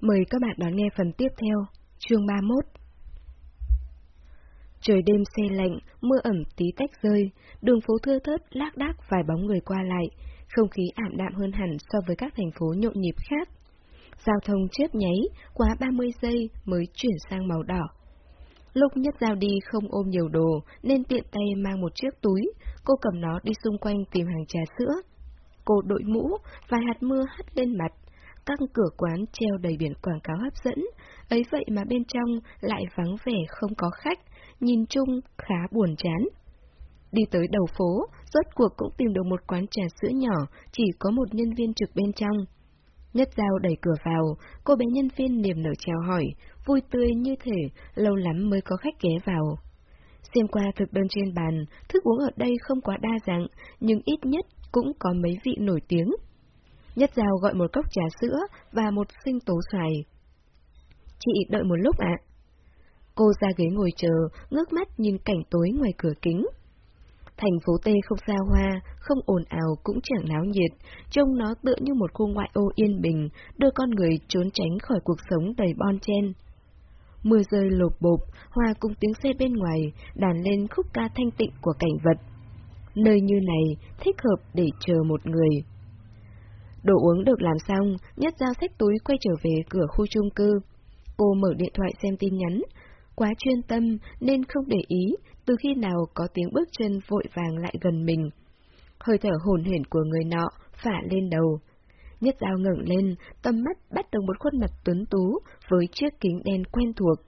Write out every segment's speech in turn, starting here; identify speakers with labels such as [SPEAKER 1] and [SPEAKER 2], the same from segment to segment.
[SPEAKER 1] Mời các bạn đón nghe phần tiếp theo, chương 31. Trời đêm xe lạnh, mưa ẩm tí tách rơi, đường phố thưa thớt, lác đác vài bóng người qua lại, không khí ảm đạm hơn hẳn so với các thành phố nhộn nhịp khác. Giao thông chớp nháy, quá 30 giây mới chuyển sang màu đỏ. Lúc nhất giao đi không ôm nhiều đồ, nên tiện tay mang một chiếc túi, cô cầm nó đi xung quanh tìm hàng trà sữa. Cô đội mũ, vài hạt mưa hắt lên mặt, các cửa quán treo đầy biển quảng cáo hấp dẫn, ấy vậy mà bên trong lại vắng vẻ không có khách, nhìn chung khá buồn chán. Đi tới đầu phố, rốt cuộc cũng tìm được một quán trà sữa nhỏ, chỉ có một nhân viên trực bên trong. Nhất dao đẩy cửa vào, cô bé nhân viên niềm nở chào hỏi, vui tươi như thể lâu lắm mới có khách ghé vào. Xem qua thực đơn trên bàn, thức uống ở đây không quá đa dạng, nhưng ít nhất cũng có mấy vị nổi tiếng. Nhất Giao gọi một cốc trà sữa và một sinh tố xoài. Chị đợi một lúc ạ. Cô ra ghế ngồi chờ, ngước mắt nhìn cảnh tối ngoài cửa kính. Thành phố Tê không xa hoa, không ồn ào cũng chẳng náo nhiệt, trông nó tựa như một khu ngoại ô yên bình, đưa con người trốn tránh khỏi cuộc sống đầy bon chen. Mưa rơi lột bộp, hoa cùng tiếng xe bên ngoài, đàn lên khúc ca thanh tịnh của cảnh vật. Nơi như này thích hợp để chờ một người. Đồ uống được làm xong, nhất giao xách túi quay trở về cửa khu chung cư. Cô mở điện thoại xem tin nhắn. Quá chuyên tâm nên không để ý từ khi nào có tiếng bước chân vội vàng lại gần mình. Hơi thở hồn hển của người nọ phả lên đầu. Nhất dao ngẩng lên, tâm mắt bắt được một khuôn mặt tuấn tú với chiếc kính đen quen thuộc.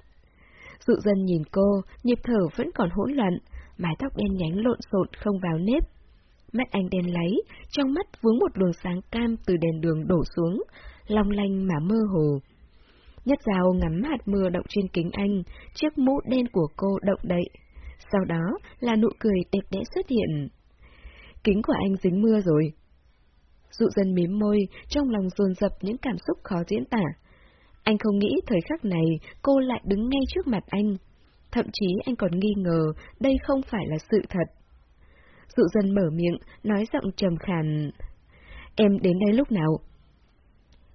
[SPEAKER 1] Dụ dân nhìn cô, nhịp thở vẫn còn hỗn loạn, mái tóc đen nhánh lộn xộn không vào nếp. Mắt anh đen lấy, trong mắt vướng một luồng sáng cam từ đèn đường đổ xuống, long lanh mà mơ hồ. Nhất dao ngắm hạt mưa động trên kính anh, chiếc mũ đen của cô động đậy. Sau đó là nụ cười đẹp đẽ xuất hiện. Kính của anh dính mưa rồi. Dụ dân mím môi, trong lòng dồn dập những cảm xúc khó diễn tả. Anh không nghĩ thời khắc này cô lại đứng ngay trước mặt anh. Thậm chí anh còn nghi ngờ đây không phải là sự thật. Dụ dân mở miệng, nói giọng trầm khàn. Em đến đây lúc nào?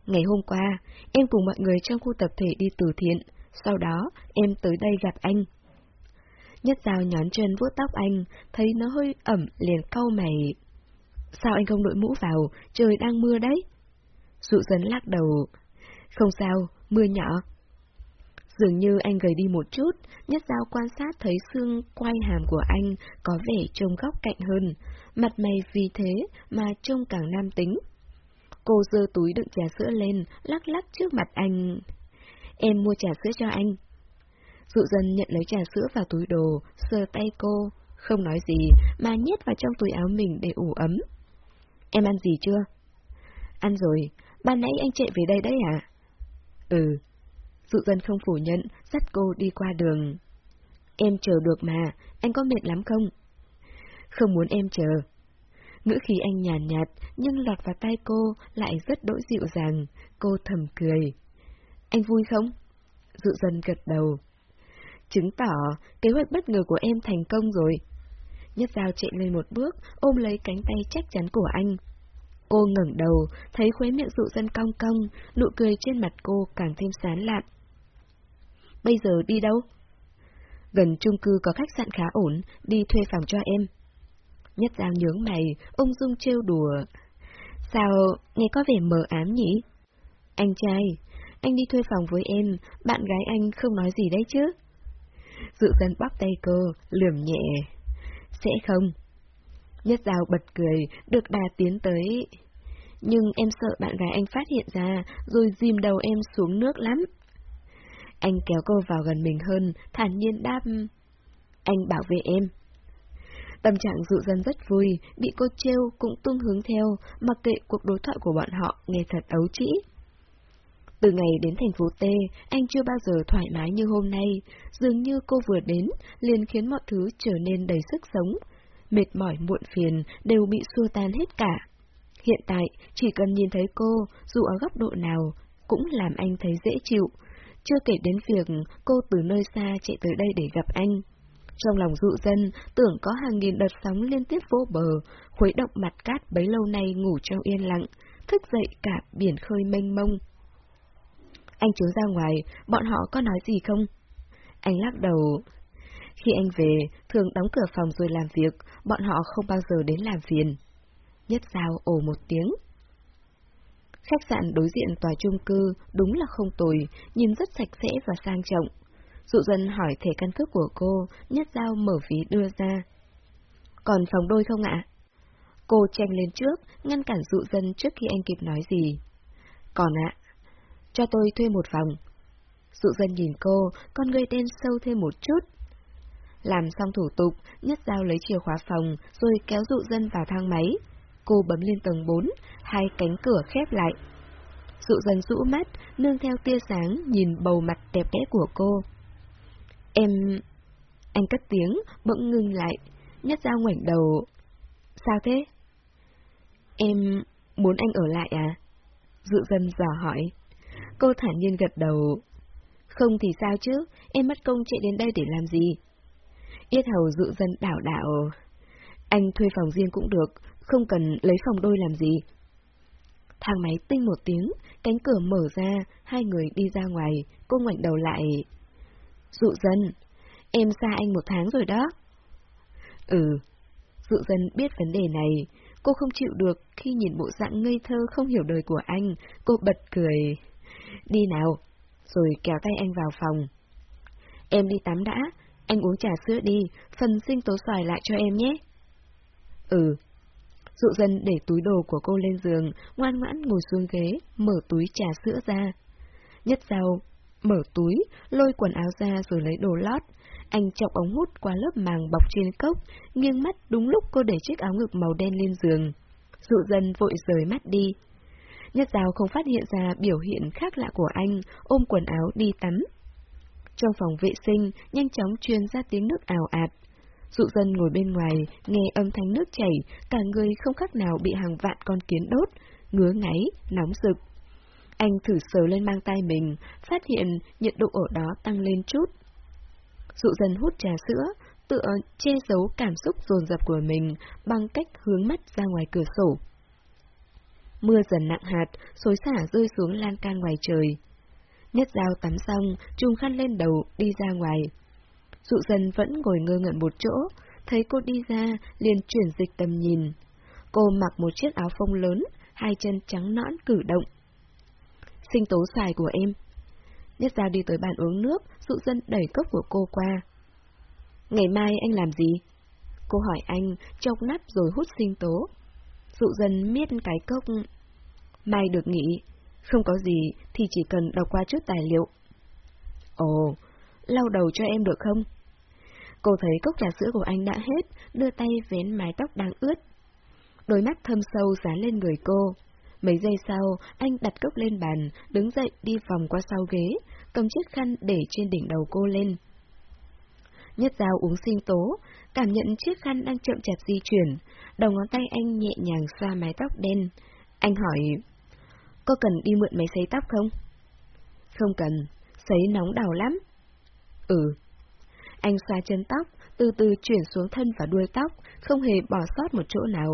[SPEAKER 1] Ngày hôm qua, em cùng mọi người trong khu tập thể đi từ thiện, sau đó em tới đây gặp anh. Nhất dao nhón chân vuốt tóc anh, thấy nó hơi ẩm liền cau mày. Sao anh không đội mũ vào, trời đang mưa đấy? Dụ dân lắc đầu. Không sao, mưa nhỏ. Dường như anh gầy đi một chút, nhất dao quan sát thấy xương quay hàm của anh có vẻ trông góc cạnh hơn, mặt mày vì thế mà trông càng nam tính. Cô dơ túi đựng trà sữa lên, lắc lắc trước mặt anh. Em mua trà sữa cho anh. Dụ dân nhận lấy trà sữa vào túi đồ, sờ tay cô, không nói gì mà nhét vào trong túi áo mình để ủ ấm. Em ăn gì chưa? Ăn rồi, ban nãy anh chạy về đây đấy à? Ừ. Dụ dân không phủ nhận, dắt cô đi qua đường. Em chờ được mà, anh có mệt lắm không? Không muốn em chờ. Ngữ khí anh nhàn nhạt, nhạt, nhưng lọt vào tay cô lại rất đỗi dịu dàng, cô thầm cười. Anh vui không? Dụ dân gật đầu. Chứng tỏ kế hoạch bất ngờ của em thành công rồi. Nhất dao chạy lên một bước, ôm lấy cánh tay chắc chắn của anh. Cô ngẩng đầu, thấy khuế miệng dụ dân cong cong, nụ cười trên mặt cô càng thêm sán lạn. Bây giờ đi đâu? Gần chung cư có khách sạn khá ổn, đi thuê phòng cho em. Nhất giang nhướng mày, ung dung trêu đùa. Sao, nghe có vẻ mờ ám nhỉ? Anh trai, anh đi thuê phòng với em, bạn gái anh không nói gì đấy chứ? Dự dân bóp tay cô, lườm nhẹ. Sẽ không. Nhất Giao bật cười, được đà tiến tới. Nhưng em sợ bạn gái anh phát hiện ra, rồi dìm đầu em xuống nước lắm. Anh kéo cô vào gần mình hơn, thản nhiên đáp. Anh bảo vệ em. Tâm trạng dụ dân rất vui, bị cô trêu cũng tung hướng theo, mặc kệ cuộc đối thoại của bọn họ nghe thật ấu trĩ. Từ ngày đến thành phố T, anh chưa bao giờ thoải mái như hôm nay, dường như cô vừa đến, liền khiến mọi thứ trở nên đầy sức sống. Mệt mỏi muộn phiền đều bị xua tan hết cả. Hiện tại, chỉ cần nhìn thấy cô, dù ở góc độ nào, cũng làm anh thấy dễ chịu. Chưa kể đến việc cô từ nơi xa chạy tới đây để gặp anh. Trong lòng dụ dân, tưởng có hàng nghìn đợt sóng liên tiếp vô bờ, khuấy động mặt cát bấy lâu nay ngủ trong yên lặng, thức dậy cả biển khơi mênh mông. Anh trốn ra ngoài, bọn họ có nói gì không? Anh lắc đầu. Khi anh về, thường đóng cửa phòng rồi làm việc, bọn họ không bao giờ đến làm phiền. Nhất sao ồ một tiếng. Khách sạn đối diện tòa chung cư đúng là không tồi, nhìn rất sạch sẽ và sang trọng. Dụ dân hỏi thẻ căn cước của cô, Nhất Giao mở ví đưa ra. Còn phòng đôi không ạ? Cô tranh lên trước, ngăn cản dụ dân trước khi anh kịp nói gì. Còn ạ, cho tôi thuê một phòng. Dụ dân nhìn cô, con người đen sâu thêm một chút. Làm xong thủ tục, Nhất Giao lấy chìa khóa phòng, rồi kéo dụ dân vào thang máy. Cô bấm lên tầng 4, hai cánh cửa khép lại. Dụ dân rũ mắt, nương theo tia sáng, nhìn bầu mặt đẹp đẽ của cô. Em... Anh cất tiếng, bỗng ngưng lại. Nhất ra ngoảnh đầu. Sao thế? Em muốn anh ở lại à? Dụ dân dò hỏi. Cô thản nhiên gật đầu. Không thì sao chứ, em mất công chạy đến đây để làm gì? Yết hầu dụ dân đảo đảo. Anh thuê phòng riêng cũng được, không cần lấy phòng đôi làm gì. Thang máy tinh một tiếng, cánh cửa mở ra, hai người đi ra ngoài, cô ngoảnh đầu lại. Dụ dân, em xa anh một tháng rồi đó. Ừ, dụ dân biết vấn đề này, cô không chịu được khi nhìn bộ dạng ngây thơ không hiểu đời của anh, cô bật cười. Đi nào, rồi kéo tay anh vào phòng. Em đi tắm đã, anh uống trà sữa đi, phần sinh tố xoài lại cho em nhé. Ừ. Dụ dân để túi đồ của cô lên giường, ngoan ngoãn ngồi xuống ghế, mở túi trà sữa ra. Nhất sau, mở túi, lôi quần áo ra rồi lấy đồ lót. Anh chọc ống hút qua lớp màng bọc trên cốc, nghiêng mắt đúng lúc cô để chiếc áo ngực màu đen lên giường. Dụ dân vội rời mắt đi. Nhất Giao không phát hiện ra biểu hiện khác lạ của anh, ôm quần áo đi tắm. Trong phòng vệ sinh, nhanh chóng truyền ra tiếng nước ảo ạt. Dụ dân ngồi bên ngoài, nghe âm thanh nước chảy, cả người không khác nào bị hàng vạn con kiến đốt, ngứa ngáy, nóng rực. Anh thử sờ lên mang tay mình, phát hiện nhiệt độ ở đó tăng lên chút. Dụ dân hút trà sữa, tựa che giấu cảm xúc dồn dập của mình bằng cách hướng mắt ra ngoài cửa sổ. Mưa dần nặng hạt, xối xả rơi xuống lan can ngoài trời. Nhất dao tắm xong, trùng khăn lên đầu, đi ra ngoài. Dụ dần vẫn ngồi ngơ ngẩn một chỗ, thấy cô đi ra, liền chuyển dịch tầm nhìn. Cô mặc một chiếc áo phông lớn, hai chân trắng nõn cử động. Sinh tố xài của em. Nhất giao đi tới bàn uống nước, dụ dân đẩy cốc của cô qua. Ngày mai anh làm gì? Cô hỏi anh, chọc nắp rồi hút sinh tố. Dụ dân miết cái cốc. Mai được nghỉ, không có gì thì chỉ cần đọc qua chút tài liệu. Ồ, lau đầu cho em được không? Cô thấy cốc trà sữa của anh đã hết, đưa tay vén mái tóc đang ướt. Đôi mắt thâm sâu dán lên người cô. Mấy giây sau, anh đặt cốc lên bàn, đứng dậy đi vòng qua sau ghế, cầm chiếc khăn để trên đỉnh đầu cô lên. Nhất dao uống sinh tố, cảm nhận chiếc khăn đang chậm chạp di chuyển, đầu ngón tay anh nhẹ nhàng xoa mái tóc đen. Anh hỏi, có cần đi mượn máy sấy tóc không? Không cần, sấy nóng đầu lắm. Ừ. Anh xoa chân tóc, từ từ chuyển xuống thân và đuôi tóc, không hề bỏ sót một chỗ nào.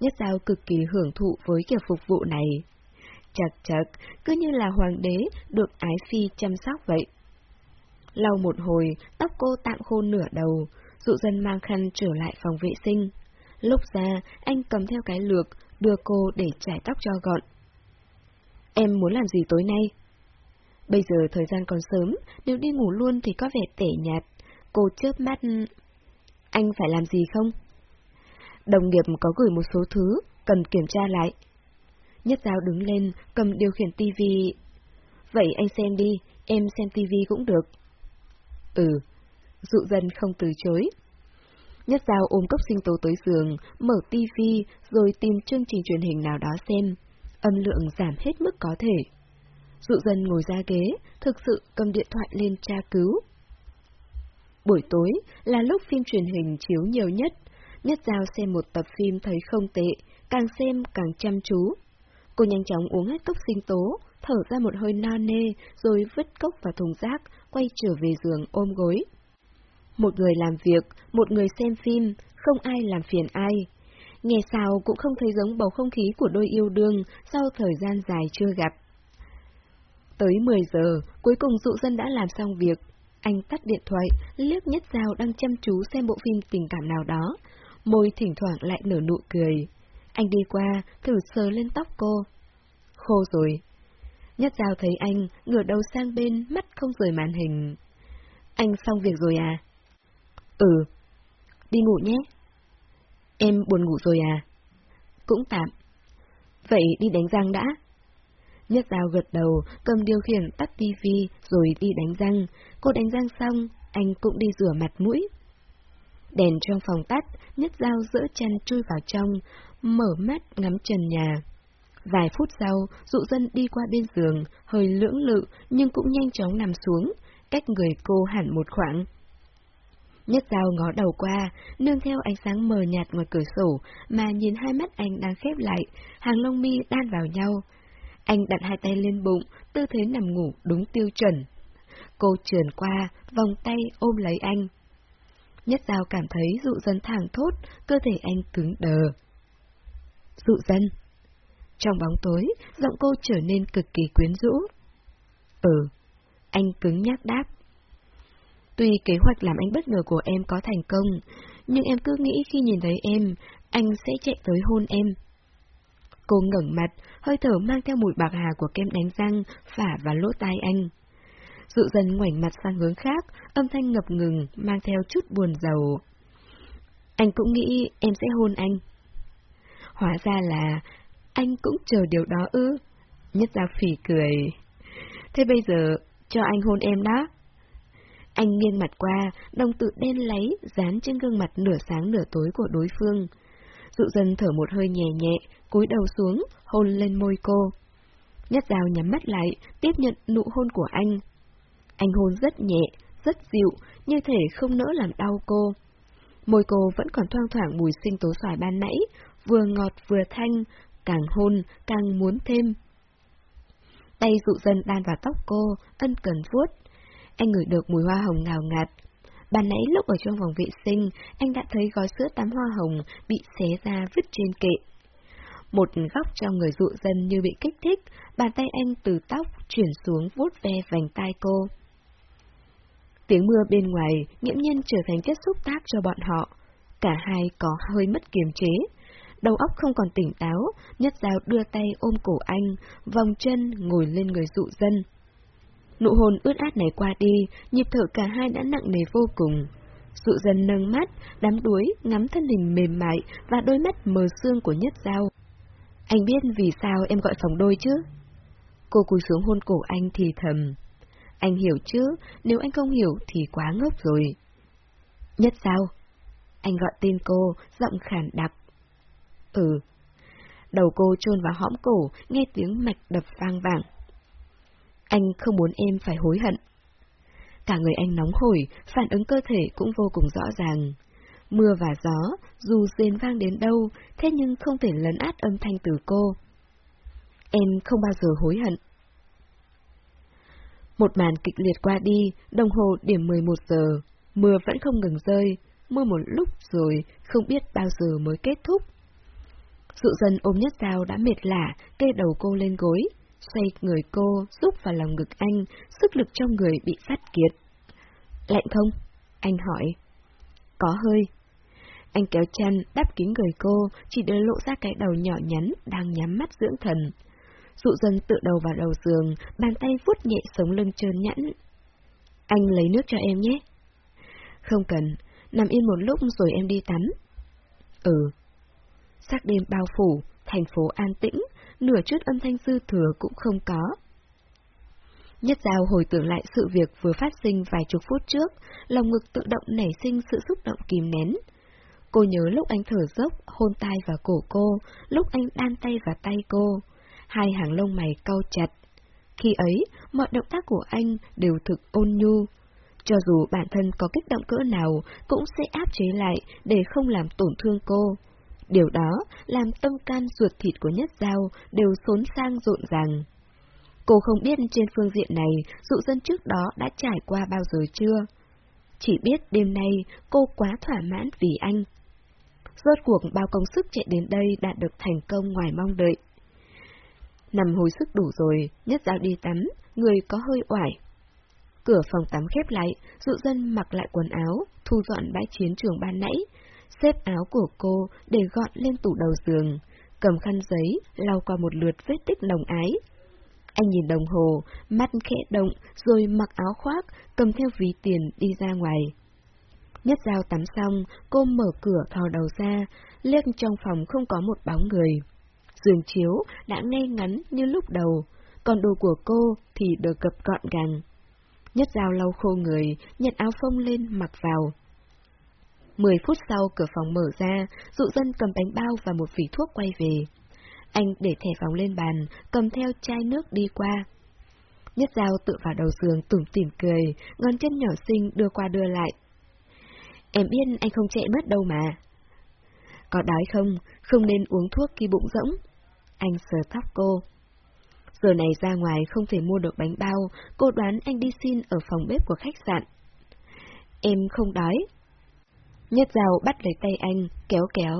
[SPEAKER 1] Nhất Giao cực kỳ hưởng thụ với kiểu phục vụ này. Chật chật, cứ như là hoàng đế được ái phi chăm sóc vậy. Lau một hồi, tóc cô tạm khô nửa đầu, dụ dân mang khăn trở lại phòng vệ sinh. Lúc ra, anh cầm theo cái lược, đưa cô để trải tóc cho gọn. Em muốn làm gì tối nay? Bây giờ thời gian còn sớm, nếu đi ngủ luôn thì có vẻ tẻ nhạt. Cô chớp mắt... Anh phải làm gì không? Đồng nghiệp có gửi một số thứ, cần kiểm tra lại. Nhất giáo đứng lên, cầm điều khiển tivi. Vậy anh xem đi, em xem tivi cũng được. Ừ, dụ dân không từ chối. Nhất Giao ôm cốc sinh tố tới giường, mở tivi, rồi tìm chương trình truyền hình nào đó xem. Âm lượng giảm hết mức có thể. Dụ dân ngồi ra ghế, thực sự cầm điện thoại lên tra cứu. Buổi tối là lúc phim truyền hình chiếu nhiều nhất. Nhất Giao xem một tập phim thấy không tệ, càng xem càng chăm chú. Cô nhanh chóng uống hết cốc sinh tố, thở ra một hơi no nê, rồi vứt cốc vào thùng rác, quay trở về giường ôm gối. Một người làm việc, một người xem phim, không ai làm phiền ai. Nghe sao cũng không thấy giống bầu không khí của đôi yêu đương sau thời gian dài chưa gặp. Tới 10 giờ, cuối cùng dụ dân đã làm xong việc. Anh tắt điện thoại, liếc nhất dao đang chăm chú xem bộ phim tình cảm nào đó. Môi thỉnh thoảng lại nở nụ cười. Anh đi qua, thử sờ lên tóc cô. Khô rồi. Nhất dao thấy anh, ngửa đầu sang bên, mắt không rời màn hình. Anh xong việc rồi à? Ừ. Đi ngủ nhé. Em buồn ngủ rồi à? Cũng tạm. Vậy đi đánh răng đã. Nhất dao gật đầu, cầm điều khiển tắt tivi rồi đi đánh răng. Cô đánh răng xong, anh cũng đi rửa mặt mũi. Đèn trong phòng tắt, nhất dao dỡ chân chui vào trong, mở mắt ngắm trần nhà. Vài phút sau, dụ dân đi qua bên giường, hơi lưỡng lự nhưng cũng nhanh chóng nằm xuống, cách người cô hẳn một khoảng. Nhất dao ngó đầu qua, nương theo ánh sáng mờ nhạt ngoài cửa sổ, mà nhìn hai mắt anh đang khép lại, hàng lông mi đan vào nhau. Anh đặt hai tay lên bụng, tư thế nằm ngủ đúng tiêu chuẩn. Cô trườn qua, vòng tay ôm lấy anh. Nhất dao cảm thấy dụ dân thẳng thốt, cơ thể anh cứng đờ. Dụ dân. Trong bóng tối, giọng cô trở nên cực kỳ quyến rũ. Ừ, anh cứng nhắc đáp. Tuy kế hoạch làm anh bất ngờ của em có thành công, nhưng em cứ nghĩ khi nhìn thấy em, anh sẽ chạy tới hôn em. Cô ngẩng mặt, hơi thở mang theo mùi bạc hà của kem đánh răng, phả vào lỗ tai anh. Dụ dần ngoảnh mặt sang hướng khác, âm thanh ngập ngừng, mang theo chút buồn giàu. Anh cũng nghĩ em sẽ hôn anh. Hóa ra là anh cũng chờ điều đó ư. Nhất ra phỉ cười. Thế bây giờ, cho anh hôn em đó. Anh nghiêng mặt qua, đồng tự đen lấy, dán trên gương mặt nửa sáng nửa tối của đối phương. Dụ dần thở một hơi nhẹ nhẹ, cúi đầu xuống, hôn lên môi cô. Nhất dao nhắm mắt lại, tiếp nhận nụ hôn của anh. Anh hôn rất nhẹ, rất dịu, như thể không nỡ làm đau cô. Môi cô vẫn còn thoang thoảng mùi sinh tố xoài ban nãy, vừa ngọt vừa thanh, càng hôn, càng muốn thêm. Tay dụ dần đan vào tóc cô, ân cần vuốt. Anh ngửi được mùi hoa hồng ngào ngạt. Ban nãy lúc ở trong phòng vệ sinh, anh đã thấy gói sữa tắm hoa hồng bị xé ra vứt trên kệ. Một góc trong người dụ dân như bị kích thích, bàn tay anh từ tóc chuyển xuống vuốt ve vành tai cô. Tiếng mưa bên ngoài nghiễm nhiên trở thành chất xúc tác cho bọn họ. Cả hai có hơi mất kiềm chế. Đầu óc không còn tỉnh táo, nhất dao đưa tay ôm cổ anh, vòng chân ngồi lên người dụ dân. Nụ hôn ướt át này qua đi, nhịp thở cả hai đã nặng nề vô cùng. Dụ dần nâng mắt, đám đuối, ngắm thân hình mềm mại và đôi mắt mờ xương của nhất dao. Anh biết vì sao em gọi phòng đôi chứ? Cô cúi xuống hôn cổ anh thì thầm. Anh hiểu chứ, nếu anh không hiểu thì quá ngốc rồi. Nhất sao? Anh gọi tên cô, giọng khản đặc. Ừ. Đầu cô chôn vào hõm cổ, nghe tiếng mạch đập vang vàng. Anh không muốn em phải hối hận. Cả người anh nóng hổi, phản ứng cơ thể cũng vô cùng rõ ràng. Mưa và gió, dù rền vang đến đâu, thế nhưng không thể lấn át âm thanh từ cô. Em không bao giờ hối hận. Một màn kịch liệt qua đi, đồng hồ điểm 11 giờ, mưa vẫn không ngừng rơi, mưa một lúc rồi, không biết bao giờ mới kết thúc. Dụ dân ôm nhất dao đã mệt lả, kê đầu cô lên gối, xoay người cô, rút vào lòng ngực anh, sức lực trong người bị phát kiệt. Lạnh không? Anh hỏi. Có hơi. Anh kéo chăn, đắp kín người cô, chỉ để lộ ra cái đầu nhỏ nhắn, đang nhắm mắt dưỡng thần. Dụ dân tự đầu vào đầu giường, bàn tay vuốt nhẹ sống lưng trơn nhẵn. Anh lấy nước cho em nhé. Không cần, nằm yên một lúc rồi em đi tắm. Ừ. Sắc đêm bao phủ, thành phố an tĩnh, nửa chút âm thanh dư thừa cũng không có. Nhất Giao hồi tưởng lại sự việc vừa phát sinh vài chục phút trước, lòng ngực tự động nảy sinh sự xúc động kìm nén. Cô nhớ lúc anh thở dốc, hôn tai vào cổ cô, lúc anh đan tay vào tay cô. Hai hàng lông mày cau chặt. Khi ấy, mọi động tác của anh đều thực ôn nhu. Cho dù bản thân có kích động cỡ nào, cũng sẽ áp chế lại để không làm tổn thương cô. Điều đó làm tâm can ruột thịt của nhất giao đều xốn sang rộn ràng. Cô không biết trên phương diện này dụ dân trước đó đã trải qua bao giờ chưa. Chỉ biết đêm nay cô quá thỏa mãn vì anh. Rốt cuộc bao công sức chạy đến đây đạt được thành công ngoài mong đợi. Nằm hồi sức đủ rồi, nhất giao đi tắm, người có hơi oải. Cửa phòng tắm khép lại, dụ dân mặc lại quần áo, thu dọn bãi chiến trường ban nãy, xếp áo của cô để gọn lên tủ đầu giường, cầm khăn giấy, lau qua một lượt vết tích nồng ái. Anh nhìn đồng hồ, mắt khẽ động, rồi mặc áo khoác, cầm theo ví tiền đi ra ngoài. Nhất dao tắm xong, cô mở cửa thò đầu ra, liếc trong phòng không có một bóng người. Giường chiếu đã ngay ngắn như lúc đầu, còn đồ của cô thì được gập gọn gàng. Nhất dao lau khô người, nhặt áo phông lên mặc vào. Mười phút sau cửa phòng mở ra, dụ dân cầm bánh bao và một vỉ thuốc quay về. Anh để thẻ phòng lên bàn, cầm theo chai nước đi qua. Nhất dao tự vào đầu giường tủm tỉm cười, ngón chân nhỏ xinh đưa qua đưa lại. Em biết anh không chạy mất đâu mà. Có đói không? Không nên uống thuốc khi bụng rỗng. Anh sờ tóc cô. Giờ này ra ngoài không thể mua được bánh bao, cô đoán anh đi xin ở phòng bếp của khách sạn. Em không đói. Nhất dao bắt lấy tay anh, kéo kéo.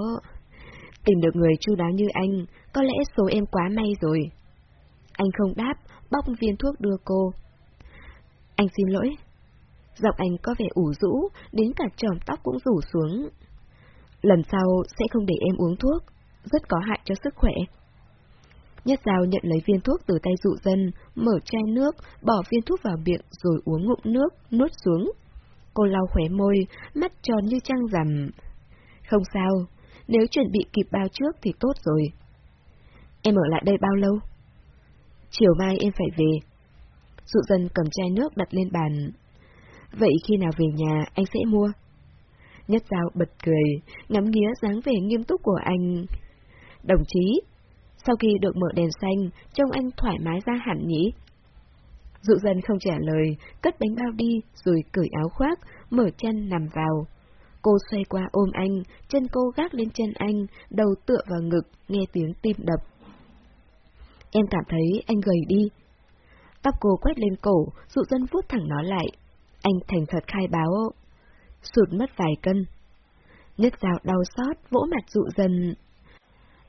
[SPEAKER 1] Tìm được người chu đáo như anh, có lẽ số em quá may rồi. Anh không đáp, bóc viên thuốc đưa cô. Anh xin lỗi. Giọng anh có vẻ ủ rũ, đến cả tròm tóc cũng rủ xuống. Lần sau sẽ không để em uống thuốc, rất có hại cho sức khỏe. Nhất dao nhận lấy viên thuốc từ tay dụ dân, mở chai nước, bỏ viên thuốc vào miệng rồi uống ngụm nước, nuốt xuống. Cô lau khóe môi, mắt tròn như trăng rằm. Không sao, nếu chuẩn bị kịp bao trước thì tốt rồi. Em ở lại đây bao lâu? Chiều mai em phải về. Dụ dân cầm chai nước đặt lên bàn. Vậy khi nào về nhà anh sẽ mua? Nhất dao bật cười, ngắm nghía dáng vẻ nghiêm túc của anh. Đồng chí, sau khi được mở đèn xanh, trông anh thoải mái ra hẳn nhỉ? Dụ dân không trả lời, cất bánh bao đi, rồi cởi áo khoác, mở chân nằm vào. Cô xoay qua ôm anh, chân cô gác lên chân anh, đầu tựa vào ngực, nghe tiếng tim đập. Em cảm thấy anh gầy đi. Tóc cô quét lên cổ, dụ dân vuốt thẳng nó lại. Anh thành thật khai báo. Sụt mất vài cân. Nhất dạo đau xót, vỗ mặt dụ dân.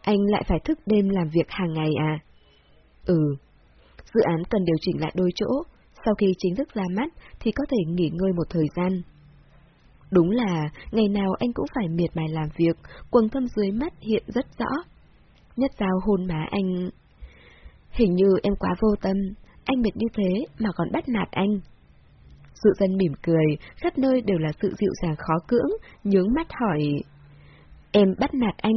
[SPEAKER 1] Anh lại phải thức đêm làm việc hàng ngày à? Ừ. Dự án cần điều chỉnh lại đôi chỗ, sau khi chính thức ra mắt thì có thể nghỉ ngơi một thời gian. Đúng là, ngày nào anh cũng phải miệt mài làm việc, quần thâm dưới mắt hiện rất rõ. Nhất dao hôn má anh. Hình như em quá vô tâm, anh mệt như thế mà còn bắt nạt anh. sự dân mỉm cười, khắp nơi đều là sự dịu dàng khó cưỡng, nhướng mắt hỏi. Em bắt nạt anh?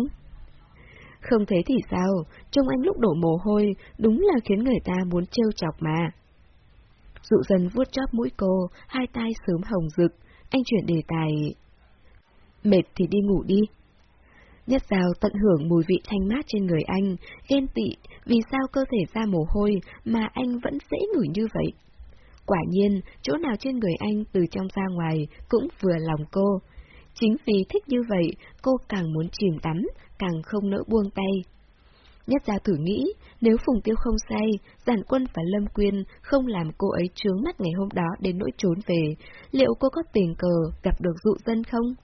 [SPEAKER 1] Không thế thì sao, trông anh lúc đổ mồ hôi, đúng là khiến người ta muốn trêu chọc mà. Dụ dần vuốt chóp mũi cô, hai tay sớm hồng rực, anh chuyển đề tài. Mệt thì đi ngủ đi. Nhất rào tận hưởng mùi vị thanh mát trên người anh, ghen tị, vì sao cơ thể ra mồ hôi mà anh vẫn dễ ngửi như vậy. Quả nhiên, chỗ nào trên người anh từ trong ra ngoài cũng vừa lòng cô. Chính vì thích như vậy, cô càng muốn chìm đắm, càng không nỡ buông tay. Nhất ra thử nghĩ, nếu Phùng Tiêu không say, Giản Quân và Lâm Quyên không làm cô ấy trướng mắt ngày hôm đó đến nỗi trốn về, liệu cô có tình cờ gặp được dụ dân không?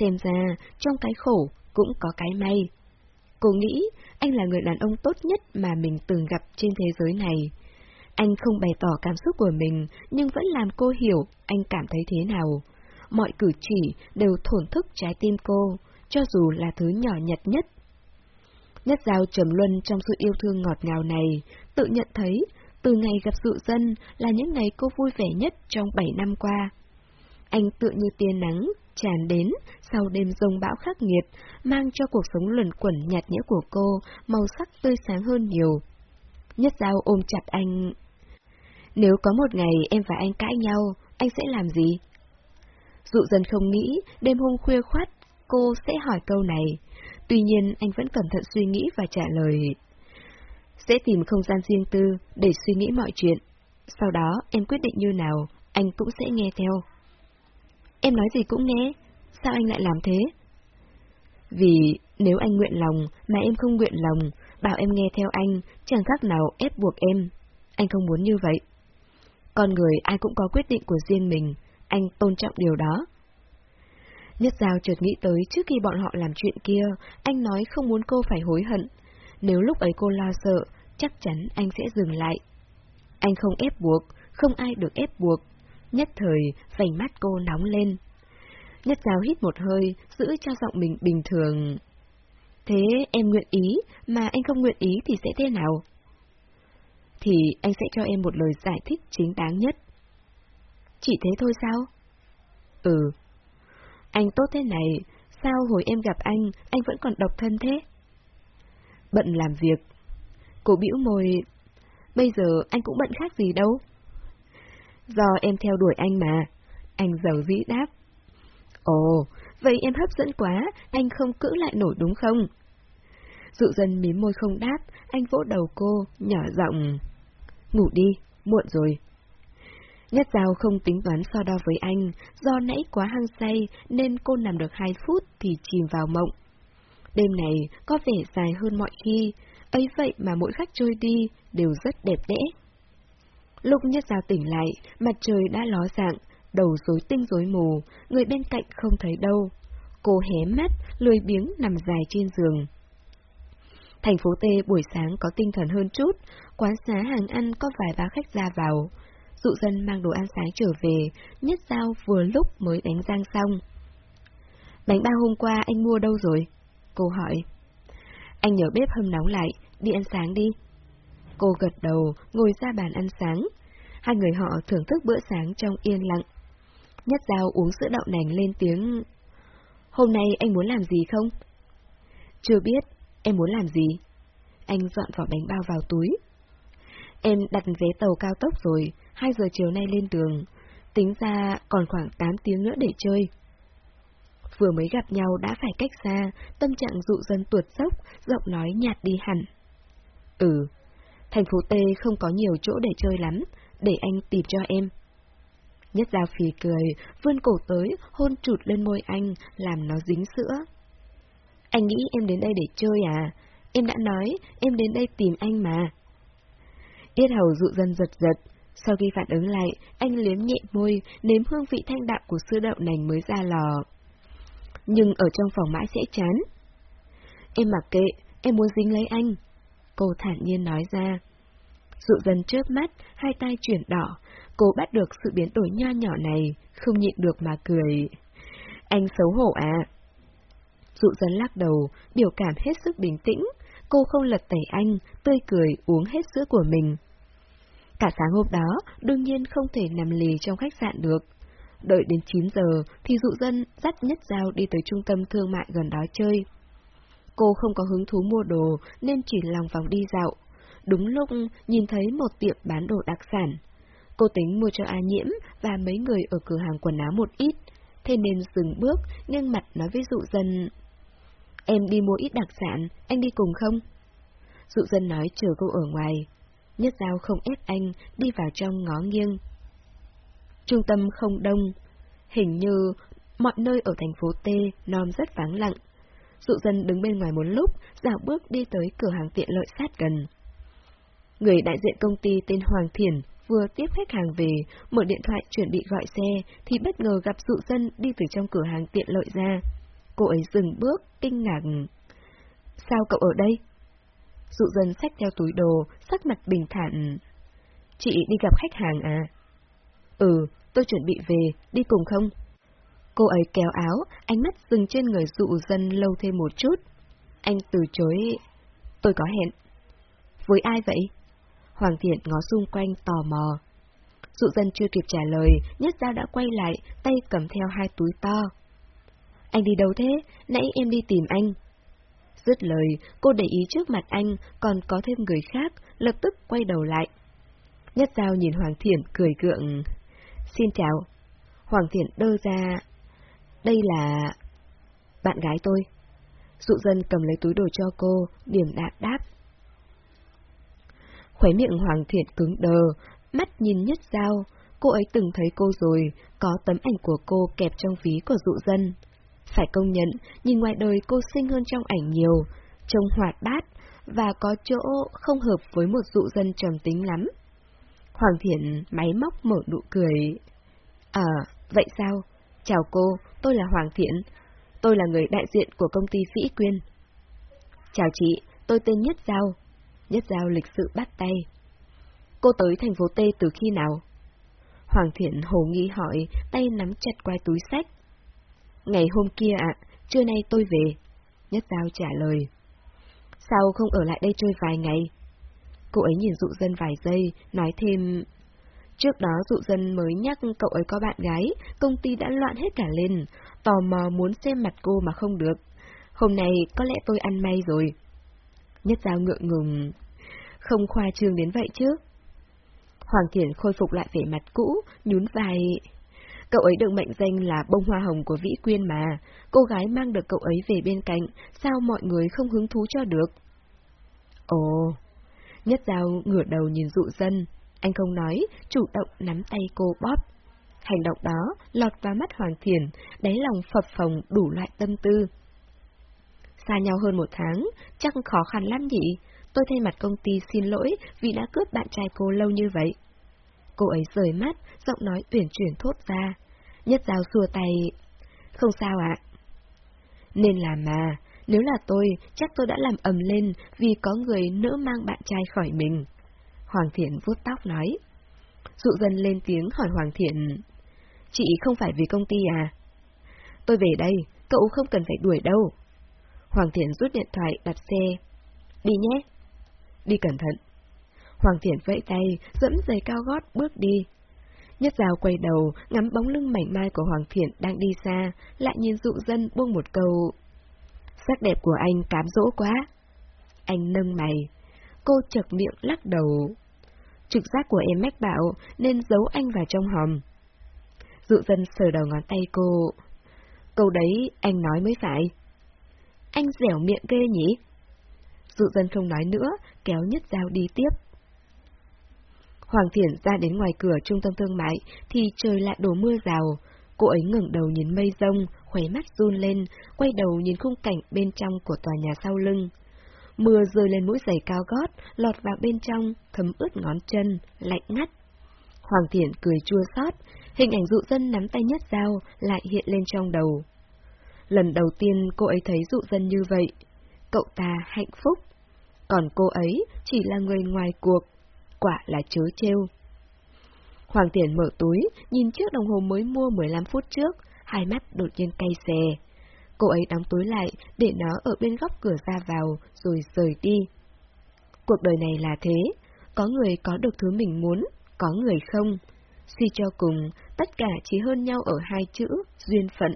[SPEAKER 1] Xem ra, trong cái khổ cũng có cái may. Cô nghĩ anh là người đàn ông tốt nhất mà mình từng gặp trên thế giới này. Anh không bày tỏ cảm xúc của mình, nhưng vẫn làm cô hiểu anh cảm thấy thế nào. Mọi cử chỉ đều thổn thức trái tim cô, cho dù là thứ nhỏ nhặt nhất. Nhất giao trầm luân trong sự yêu thương ngọt ngào này, tự nhận thấy, từ ngày gặp dụ dân là những ngày cô vui vẻ nhất trong bảy năm qua. Anh tự như tia nắng, tràn đến sau đêm rông bão khắc nghiệt, mang cho cuộc sống luẩn quẩn nhạt nhẽ của cô màu sắc tươi sáng hơn nhiều. Nhất giao ôm chặt anh. Nếu có một ngày em và anh cãi nhau, anh sẽ làm gì? Dụ dần không nghĩ, đêm hôm khuya khoát, cô sẽ hỏi câu này. Tuy nhiên, anh vẫn cẩn thận suy nghĩ và trả lời. Sẽ tìm không gian riêng tư để suy nghĩ mọi chuyện. Sau đó, em quyết định như nào, anh cũng sẽ nghe theo. Em nói gì cũng nghe, sao anh lại làm thế? Vì nếu anh nguyện lòng mà em không nguyện lòng, bảo em nghe theo anh, chẳng khác nào ép buộc em. Anh không muốn như vậy. Con người ai cũng có quyết định của riêng mình, anh tôn trọng điều đó. Nhất Giao chợt nghĩ tới trước khi bọn họ làm chuyện kia, anh nói không muốn cô phải hối hận. Nếu lúc ấy cô lo sợ, chắc chắn anh sẽ dừng lại. Anh không ép buộc, không ai được ép buộc. Nhất thời, vành mắt cô nóng lên. Nhất Giao hít một hơi, giữ cho giọng mình bình thường. Thế em nguyện ý, mà anh không nguyện ý thì sẽ thế nào? Thì anh sẽ cho em một lời giải thích chính đáng nhất. Chỉ thế thôi sao? Ừ. Anh tốt thế này, sao hồi em gặp anh, anh vẫn còn độc thân thế? Bận làm việc. Cô bĩu môi, bây giờ anh cũng bận khác gì đâu. Do em theo đuổi anh mà. Anh giàu dĩ đáp. Ồ, vậy em hấp dẫn quá, anh không cữ lại nổi đúng không? Dụ dân mím môi không đáp, anh vỗ đầu cô, nhỏ giọng. Ngủ đi, muộn rồi. Nhất Giao không tính toán so đo với anh, do nãy quá hăng say nên cô nằm được hai phút thì chìm vào mộng. Đêm này có vẻ dài hơn mọi khi, ấy vậy mà mỗi khách trôi đi đều rất đẹp đẽ. Lúc Nhất Giao tỉnh lại, mặt trời đã ló dạng, đầu rối tinh rối mù, người bên cạnh không thấy đâu. Cô hé mắt, lười biếng nằm dài trên giường. Thành phố T buổi sáng có tinh thần hơn chút, quán xá hàng ăn có vài ba khách ra vào. Dụ dân mang đồ ăn sáng trở về, nhất giao vừa lúc mới đánh răng xong. Bánh bao hôm qua anh mua đâu rồi? Cô hỏi. Anh nhớ bếp hâm nóng lại, đi ăn sáng đi. Cô gật đầu, ngồi ra bàn ăn sáng. Hai người họ thưởng thức bữa sáng trong yên lặng. Nhất Giao uống sữa đậu nành lên tiếng. Hôm nay anh muốn làm gì không? Chưa biết, em muốn làm gì? Anh dọn vỏ bánh bao vào túi. Em đặt vé tàu cao tốc rồi, 2 giờ chiều nay lên đường. Tính ra còn khoảng 8 tiếng nữa để chơi. Vừa mới gặp nhau đã phải cách xa, tâm trạng dụ dân tuột dốc, giọng nói nhạt đi hẳn. Ừ, thành phố T không có nhiều chỗ để chơi lắm, để anh tìm cho em. Nhất Giao phì cười, vươn cổ tới, hôn chụt lên môi anh, làm nó dính sữa. Anh nghĩ em đến đây để chơi à? Em đã nói, em đến đây tìm anh mà. Yết hầu dụ dân giật giật. Sau khi phản ứng lại, anh liếm nhẹ môi, nếm hương vị thanh đạm của sữa đậu nành mới ra lò. Nhưng ở trong phòng mãi sẽ chán. Em mặc kệ, em muốn dính lấy anh. Cô thản nhiên nói ra. Dụ dần chớp mắt, hai tay chuyển đỏ, cô bắt được sự biến đổi nho nhỏ này, không nhịn được mà cười. Anh xấu hổ à? Dụ dần lắc đầu, biểu cảm hết sức bình tĩnh, cô không lật tẩy anh, tươi cười uống hết sữa của mình. Cả sáng hôm đó, đương nhiên không thể nằm lì trong khách sạn được. Đợi đến 9 giờ thì dụ dân dắt nhất dao đi tới trung tâm thương mại gần đó chơi. Cô không có hứng thú mua đồ nên chỉ lòng vòng đi dạo. Đúng lúc nhìn thấy một tiệm bán đồ đặc sản. Cô tính mua cho A Nhiễm và mấy người ở cửa hàng quần áo một ít, thế nên dừng bước, nghiêng mặt nói với dụ dân. Em đi mua ít đặc sản, anh đi cùng không? Dụ dân nói chờ cô ở ngoài. Nhất Giao không ép anh đi vào trong ngó nghiêng. Trung tâm không đông, hình như mọi nơi ở thành phố T non rất vắng lặng. Dụ dân đứng bên ngoài một lúc, dạo bước đi tới cửa hàng tiện lợi sát gần. Người đại diện công ty tên Hoàng Thiển vừa tiếp khách hàng về, mở điện thoại chuẩn bị gọi xe, thì bất ngờ gặp dụ dân đi từ trong cửa hàng tiện lợi ra. Cô ấy dừng bước, kinh ngạc. Sao cậu ở đây? Dụ dân xách theo túi đồ, sắc mặt bình thản. Chị đi gặp khách hàng à? Ừ, tôi chuẩn bị về, đi cùng không? Cô ấy kéo áo, ánh mắt dừng trên người dụ dân lâu thêm một chút. Anh từ chối. Tôi có hẹn. Với ai vậy? Hoàng Thiện ngó xung quanh tò mò. Dụ dân chưa kịp trả lời, nhất ra đã quay lại, tay cầm theo hai túi to. Anh đi đâu thế? Nãy em đi tìm anh. Dứt lời, cô để ý trước mặt anh còn có thêm người khác, lập tức quay đầu lại. Nhất Giao nhìn Hoàng Thiện cười gượng. Xin chào. Hoàng Thiện đơ ra. Đây là... Bạn gái tôi. Dụ dân cầm lấy túi đồ cho cô, điểm đạm đáp. Khóe miệng Hoàng Thiện cứng đờ, mắt nhìn Nhất Giao. Cô ấy từng thấy cô rồi, có tấm ảnh của cô kẹp trong ví của dụ dân. Phải công nhận, nhìn ngoài đời cô xinh hơn trong ảnh nhiều, trông hoạt bát, và có chỗ không hợp với một dụ dân trầm tính lắm. Hoàng Thiện máy móc mở nụ cười. À, vậy sao? Chào cô, tôi là Hoàng Thiện. Tôi là người đại diện của công ty Vĩ Quyên. Chào chị, tôi tên Nhất Giao. Nhất Giao lịch sự bắt tay. cô tới thành phố T từ khi nào? Hoàng Thiện hồ nghi hỏi, tay nắm chặt quai túi sách. Ngày hôm kia ạ, trưa nay tôi về. Nhất Giao trả lời. Sao không ở lại đây chơi vài ngày? Cô ấy nhìn dụ dân vài giây, nói thêm... Trước đó dụ dân mới nhắc cậu ấy có bạn gái, công ty đã loạn hết cả lên, tò mò muốn xem mặt cô mà không được. Hôm nay có lẽ tôi ăn may rồi. Nhất Giao ngượng ngùng. Không khoa trương đến vậy chứ. Hoàng Thiển khôi phục lại vẻ mặt cũ, nhún vai. Cậu ấy được mệnh danh là bông hoa hồng của Vĩ Quyên mà, cô gái mang được cậu ấy về bên cạnh, sao mọi người không hứng thú cho được? Ồ, Nhất Giao ngửa đầu nhìn dụ dân, anh không nói, chủ động nắm tay cô bóp. Hành động đó lọt vào mắt Hoàng Thiền, đáy lòng phập phồng đủ loại tâm tư. Xa nhau hơn một tháng, chắc khó khăn lắm nhỉ? Tôi thay mặt công ty xin lỗi vì đã cướp bạn trai cô lâu như vậy. Cô ấy rời mắt, giọng nói tuyển chuyển thốt ra. Nhất Giao xua tay. Không sao ạ. Nên là mà, nếu là tôi, chắc tôi đã làm ầm lên vì có người nỡ mang bạn trai khỏi mình. Hoàng Thiện vuốt tóc nói. Dụ dân lên tiếng hỏi Hoàng Thiện. Chị không phải vì công ty à? Tôi về đây, cậu không cần phải đuổi đâu. Hoàng Thiện rút điện thoại đặt xe. Đi nhé. Đi cẩn thận. Hoàng Thiện vẫy tay, dẫm giày cao gót bước đi. Nhất Giao quay đầu, ngắm bóng lưng mảnh mai của Hoàng Thiện đang đi xa, lại nhìn dụ dân buông một câu. Sắc đẹp của anh cám dỗ quá. Anh nâng mày. Cô chật miệng lắc đầu. Trực giác của em mách bảo nên giấu anh vào trong hòm. Dụ dân sờ đầu ngón tay cô. Câu đấy anh nói mới phải. Anh dẻo miệng ghê nhỉ? Dụ dân không nói nữa, kéo nhất dao đi tiếp. Hoàng Thiển ra đến ngoài cửa trung tâm thương mại thì trời lại đổ mưa rào. Cô ấy ngẩng đầu nhìn mây rông, khóe mắt run lên, quay đầu nhìn khung cảnh bên trong của tòa nhà sau lưng. Mưa rơi lên mũi giày cao gót, lọt vào bên trong, thấm ướt ngón chân, lạnh ngắt. Hoàng Thiển cười chua xót, hình ảnh dụ dân nắm tay nhất dao lại hiện lên trong đầu. Lần đầu tiên cô ấy thấy dụ dân như vậy, cậu ta hạnh phúc, còn cô ấy chỉ là người ngoài cuộc, quả là chớ trêu. Hoàng Tiền mở túi, nhìn chiếc đồng hồ mới mua 15 phút trước, hai mắt đột nhiên cay xè. Cô ấy đóng túi lại, để nó ở bên góc cửa ra vào, rồi rời đi. Cuộc đời này là thế, có người có được thứ mình muốn, có người không. Suy cho cùng, tất cả chỉ hơn nhau ở hai chữ, duyên phận.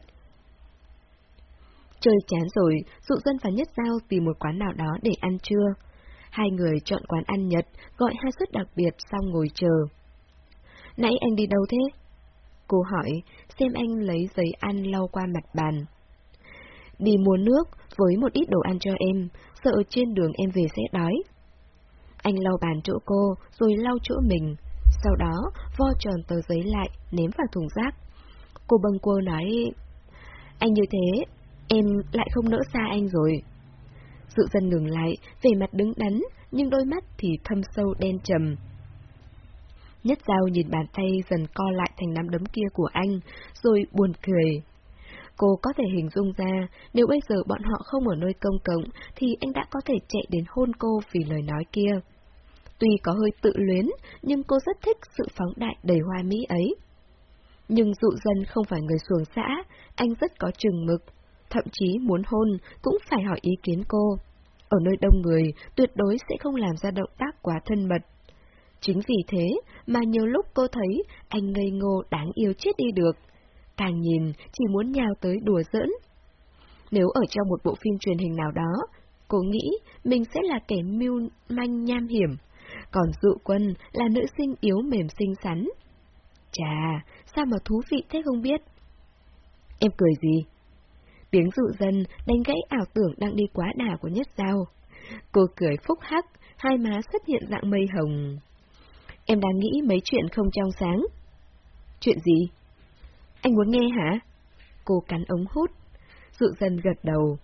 [SPEAKER 1] Chơi chán rồi, dụ dân và nhất giao tìm một quán nào đó để ăn trưa. Hai người chọn quán ăn Nhật, gọi hai suất đặc biệt xong ngồi chờ. Nãy anh đi đâu thế? Cô hỏi, xem anh lấy giấy ăn lau qua mặt bàn. Đi mua nước với một ít đồ ăn cho em, sợ trên đường em về sẽ đói. Anh lau bàn chỗ cô, rồi lau chỗ mình, sau đó vo tròn tờ giấy lại, ném vào thùng rác. Cô bâng cô nói, anh như thế, em lại không nỡ xa anh rồi. Dự dân ngừng lại, về mặt đứng đắn, nhưng đôi mắt thì thâm sâu đen trầm. Nhất dao nhìn bàn tay dần co lại thành nắm đấm kia của anh, rồi buồn cười. Cô có thể hình dung ra, nếu bây giờ bọn họ không ở nơi công cộng, thì anh đã có thể chạy đến hôn cô vì lời nói kia. Tuy có hơi tự luyến, nhưng cô rất thích sự phóng đại đầy hoa mỹ ấy. Nhưng dụ dân không phải người xuồng xã, anh rất có chừng mực, thậm chí muốn hôn cũng phải hỏi ý kiến cô. Ở nơi đông người, tuyệt đối sẽ không làm ra động tác quá thân mật. Chính vì thế mà nhiều lúc cô thấy anh ngây ngô đáng yêu chết đi được. Càng nhìn, chỉ muốn nhào tới đùa giỡn. Nếu ở trong một bộ phim truyền hình nào đó, cô nghĩ mình sẽ là kẻ mưu manh nham hiểm, còn dụ quân là nữ sinh yếu mềm xinh xắn. Chà, sao mà thú vị thế không biết? Em cười gì? Tiếng dụ dân đánh gãy ảo tưởng đang đi quá đà của nhất giao. Cô cười phúc hắc, hai má xuất hiện dạng mây hồng. Em đang nghĩ mấy chuyện không trong sáng. Chuyện gì? Anh muốn nghe hả? Cô cắn ống hút. Dụ dân gật đầu.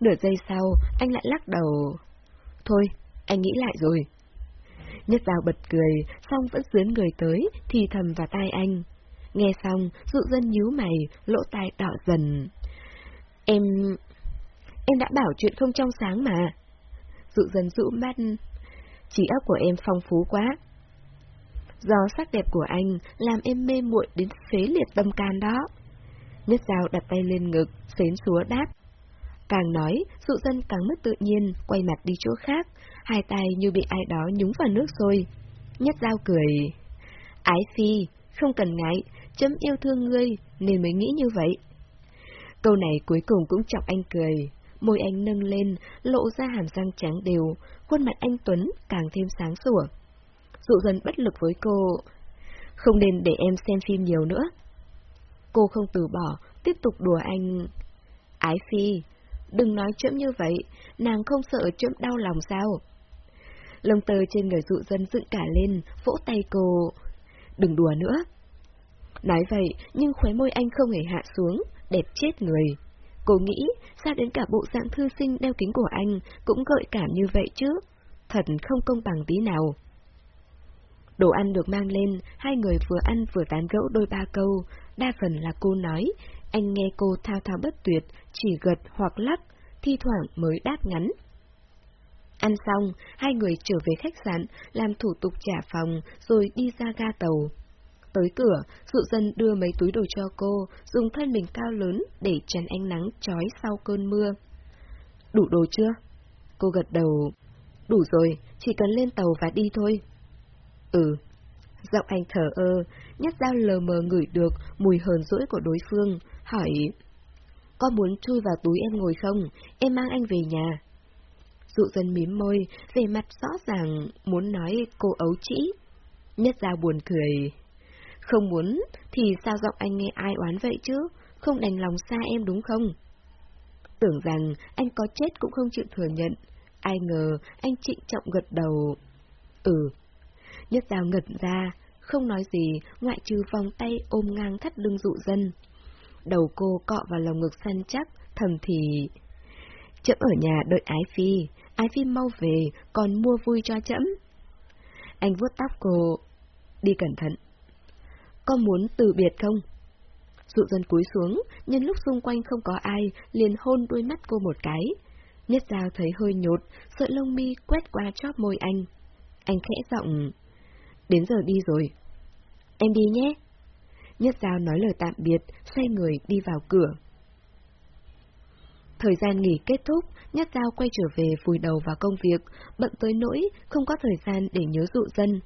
[SPEAKER 1] Nửa giây sau, anh lại lắc đầu. Thôi, anh nghĩ lại rồi. Nhất Giao bật cười, xong vẫn dướn người tới, thì thầm vào tai anh. Nghe xong, dụ dân nhíu mày, lỗ tai đỏ dần. Em... em đã bảo chuyện không trong sáng mà. Dụ dần dụ mắt. Trí óc của em phong phú quá. Do sắc đẹp của anh làm em mê muội đến phế liệt tâm can đó. Nhất dao đặt tay lên ngực, xến xúa đáp. Càng nói, dụ dân càng mất tự nhiên, quay mặt đi chỗ khác, hai tay như bị ai đó nhúng vào nước sôi. Nhất dao cười. Ái phi, không cần ngại, chấm yêu thương ngươi, nên mới nghĩ như vậy. Câu này cuối cùng cũng chọc anh cười, môi anh nâng lên, lộ ra hàm răng trắng đều, khuôn mặt anh Tuấn càng thêm sáng sủa. Dụ dần bất lực với cô, không nên để em xem phim nhiều nữa. Cô không từ bỏ, tiếp tục đùa anh. Ái phi, đừng nói chấm như vậy, nàng không sợ chấm đau lòng sao? Lông tơ trên người dụ dân dựng cả lên, vỗ tay cô. Đừng đùa nữa. Nói vậy, nhưng khóe môi anh không hề hạ xuống, đẹp chết người. Cô nghĩ, sao đến cả bộ dạng thư sinh đeo kính của anh cũng gợi cảm như vậy chứ? Thật không công bằng tí nào. Đồ ăn được mang lên, hai người vừa ăn vừa tán gẫu đôi ba câu, đa phần là cô nói, anh nghe cô thao thao bất tuyệt, chỉ gật hoặc lắc, thi thoảng mới đáp ngắn. Ăn xong, hai người trở về khách sạn, làm thủ tục trả phòng, rồi đi ra ga tàu. Tới cửa, dụ dân đưa mấy túi đồ cho cô, dùng thân mình cao lớn để chắn ánh nắng trói sau cơn mưa. Đủ đồ chưa? Cô gật đầu. Đủ rồi, chỉ cần lên tàu và đi thôi. Ừ. Giọng anh thở ơ, nhát dao lờ mờ ngửi được mùi hờn dỗi của đối phương, hỏi. Có muốn chui vào túi em ngồi không? Em mang anh về nhà. Dụ dân mím môi, về mặt rõ ràng, muốn nói cô ấu trĩ. Nhất ra buồn cười. Không muốn, thì sao giọng anh nghe ai oán vậy chứ? Không đành lòng xa em đúng không? Tưởng rằng anh có chết cũng không chịu thừa nhận. Ai ngờ anh trịnh trọng gật đầu. Ừ. Nhất dao ngật ra, không nói gì, ngoại trừ vòng tay ôm ngang thắt lưng dụ dân. Đầu cô cọ vào lòng ngực săn chắc, thầm thì... Chậm ở nhà đợi Ái Phi, Ái Phi mau về, còn mua vui cho chậm. Anh vuốt tóc cô. Đi cẩn thận. Có muốn từ biệt không? Dụ dân cúi xuống, nhân lúc xung quanh không có ai, liền hôn đôi mắt cô một cái. Nhất dao thấy hơi nhột, sợ lông mi quét qua chóp môi anh. Anh khẽ giọng. Đến giờ đi rồi. Em đi nhé. Nhất dao nói lời tạm biệt, xoay người đi vào cửa. Thời gian nghỉ kết thúc, Nhất dao quay trở về vùi đầu vào công việc, bận tới nỗi không có thời gian để nhớ dụ dân.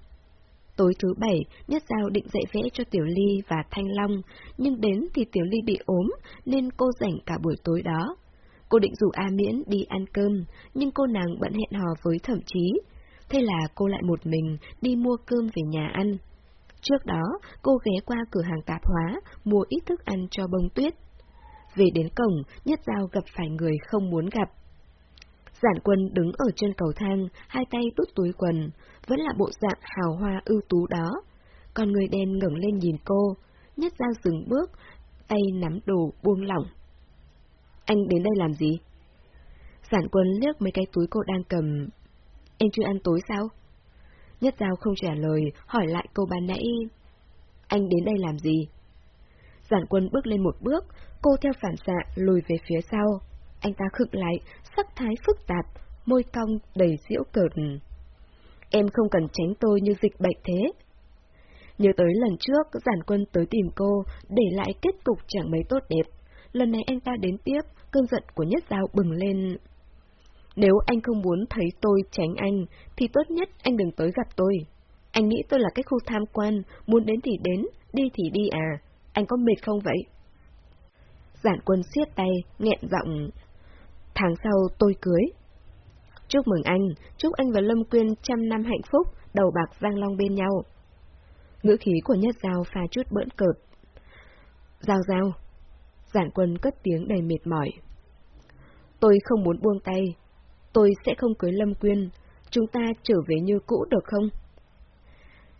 [SPEAKER 1] Tối thứ bảy, Nhất Giao định dạy vẽ cho Tiểu Ly và Thanh Long, nhưng đến thì Tiểu Ly bị ốm, nên cô rảnh cả buổi tối đó. Cô định rủ A Miễn đi ăn cơm, nhưng cô nàng bận hẹn hò với thẩm chí. Thế là cô lại một mình đi mua cơm về nhà ăn. Trước đó, cô ghé qua cửa hàng tạp hóa, mua ít thức ăn cho bông tuyết. Về đến cổng, Nhất Giao gặp phải người không muốn gặp. Giản quân đứng ở trên cầu thang, hai tay đút túi quần, vẫn là bộ dạng hào hoa ưu tú đó. Còn người đen ngẩng lên nhìn cô, nhất Giao dừng bước, tay nắm đồ buông lỏng. Anh đến đây làm gì? Giản quân liếc mấy cái túi cô đang cầm. Em chưa ăn tối sao? Nhất Giao không trả lời, hỏi lại câu ban nãy. Anh đến đây làm gì? Giản quân bước lên một bước, cô theo phản xạ lùi về phía sau. Anh ta khựng lại, sắc thái phức tạp, môi cong đầy diễu cợt. Em không cần tránh tôi như dịch bệnh thế. Nhớ tới lần trước, giản quân tới tìm cô, để lại kết cục chẳng mấy tốt đẹp. Lần này anh ta đến tiếp, cơn giận của nhất dao bừng lên. Nếu anh không muốn thấy tôi tránh anh, thì tốt nhất anh đừng tới gặp tôi. Anh nghĩ tôi là cái khu tham quan, muốn đến thì đến, đi thì đi à. Anh có mệt không vậy? Giản quân siết tay, nghẹn giọng. Tháng sau tôi cưới. Chúc mừng anh, chúc anh và Lâm Quyên trăm năm hạnh phúc, đầu bạc vang long bên nhau. Ngữ khí của Nhất Giao pha chút bỡn cợt. Giao giao. Giản quân cất tiếng đầy mệt mỏi. Tôi không muốn buông tay. Tôi sẽ không cưới Lâm Quyên. Chúng ta trở về như cũ được không?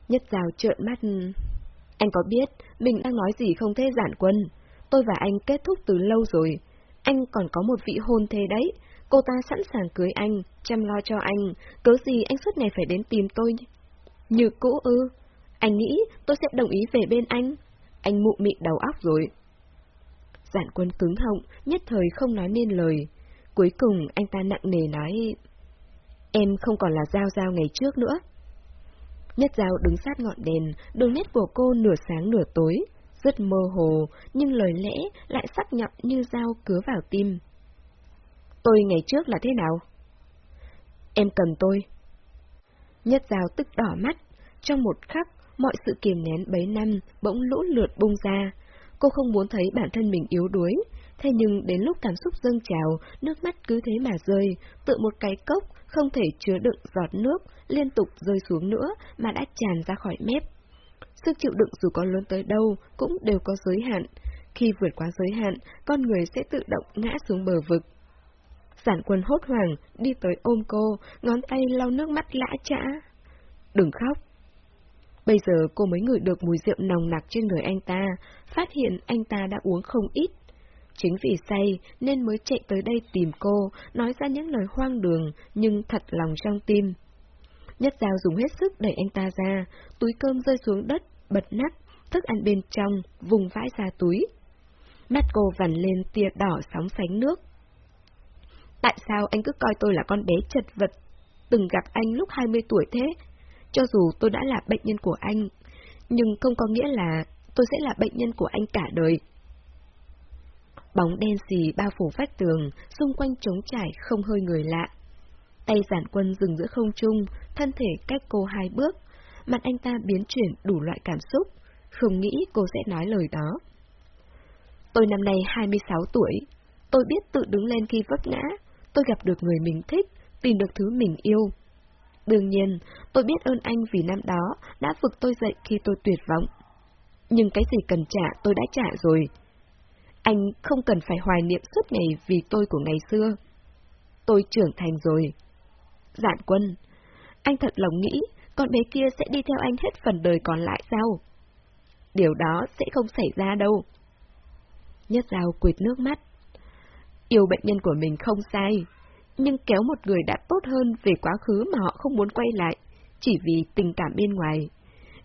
[SPEAKER 1] Nhất Giao trợn mắt. Anh có biết mình đang nói gì không thế giản quân? Tôi và anh kết thúc từ lâu rồi. Anh còn có một vị hôn thê đấy. Cô ta sẵn sàng cưới anh, chăm lo cho anh. Cớ gì anh suốt ngày phải đến tìm tôi? Như cũ ư? Anh nghĩ tôi sẽ đồng ý về bên anh. Anh mụ mị đầu óc rồi. Giản quân cứng họng, nhất thời không nói nên lời. Cuối cùng anh ta nặng nề nói... Em không còn là Giao Giao ngày trước nữa. Nhất giao đứng sát ngọn đèn, đường nét của cô nửa sáng nửa tối, rất mơ hồ, nhưng lời lẽ lại sắc nhọn như dao cứa vào tim. Tôi ngày trước là thế nào? Em cần tôi. Nhất dao tức đỏ mắt, trong một khắc, mọi sự kiềm nén bấy năm bỗng lũ lượt bung ra. Cô không muốn thấy bản thân mình yếu đuối, thế nhưng đến lúc cảm xúc dâng trào, nước mắt cứ thế mà rơi, tự một cái cốc không thể chứa đựng giọt nước liên tục rơi xuống nữa mà đã tràn ra khỏi mép. Sức chịu đựng dù có lớn tới đâu cũng đều có giới hạn. Khi vượt qua giới hạn, con người sẽ tự động ngã xuống bờ vực. Giản quân hốt hoảng, đi tới ôm cô, ngón tay lau nước mắt lã chã. Đừng khóc. Bây giờ cô mới ngửi được mùi rượu nồng nặc trên người anh ta, phát hiện anh ta đã uống không ít. Chính vì say nên mới chạy tới đây tìm cô, nói ra những lời hoang đường nhưng thật lòng trong tim. Nhất dao dùng hết sức đẩy anh ta ra, túi cơm rơi xuống đất, bật nắp, thức ăn bên trong, vùng vãi ra túi. Mắt cô vằn lên tia đỏ sóng sánh nước. Tại sao anh cứ coi tôi là con bé chật vật, từng gặp anh lúc 20 tuổi thế? Cho dù tôi đã là bệnh nhân của anh, nhưng không có nghĩa là tôi sẽ là bệnh nhân của anh cả đời. Bóng đen xì bao phủ vách tường, xung quanh trống trải không hơi người lạ. Tay giản quân dừng giữa không trung, thân thể cách cô hai bước. Mặt anh ta biến chuyển đủ loại cảm xúc, không nghĩ cô sẽ nói lời đó. Tôi năm nay 26 tuổi, tôi biết tự đứng lên khi vấp ngã, tôi gặp được người mình thích, tìm được thứ mình yêu. Đương nhiên, tôi biết ơn anh vì năm đó đã vực tôi dậy khi tôi tuyệt vọng. Nhưng cái gì cần trả tôi đã trả rồi. Anh không cần phải hoài niệm suốt ngày vì tôi của ngày xưa. Tôi trưởng thành rồi. Giản quân, anh thật lòng nghĩ con bé kia sẽ đi theo anh hết phần đời còn lại sao? Điều đó sẽ không xảy ra đâu. Nhất dao quệt nước mắt. Yêu bệnh nhân của mình không sai, nhưng kéo một người đã tốt hơn về quá khứ mà họ không muốn quay lại, chỉ vì tình cảm bên ngoài.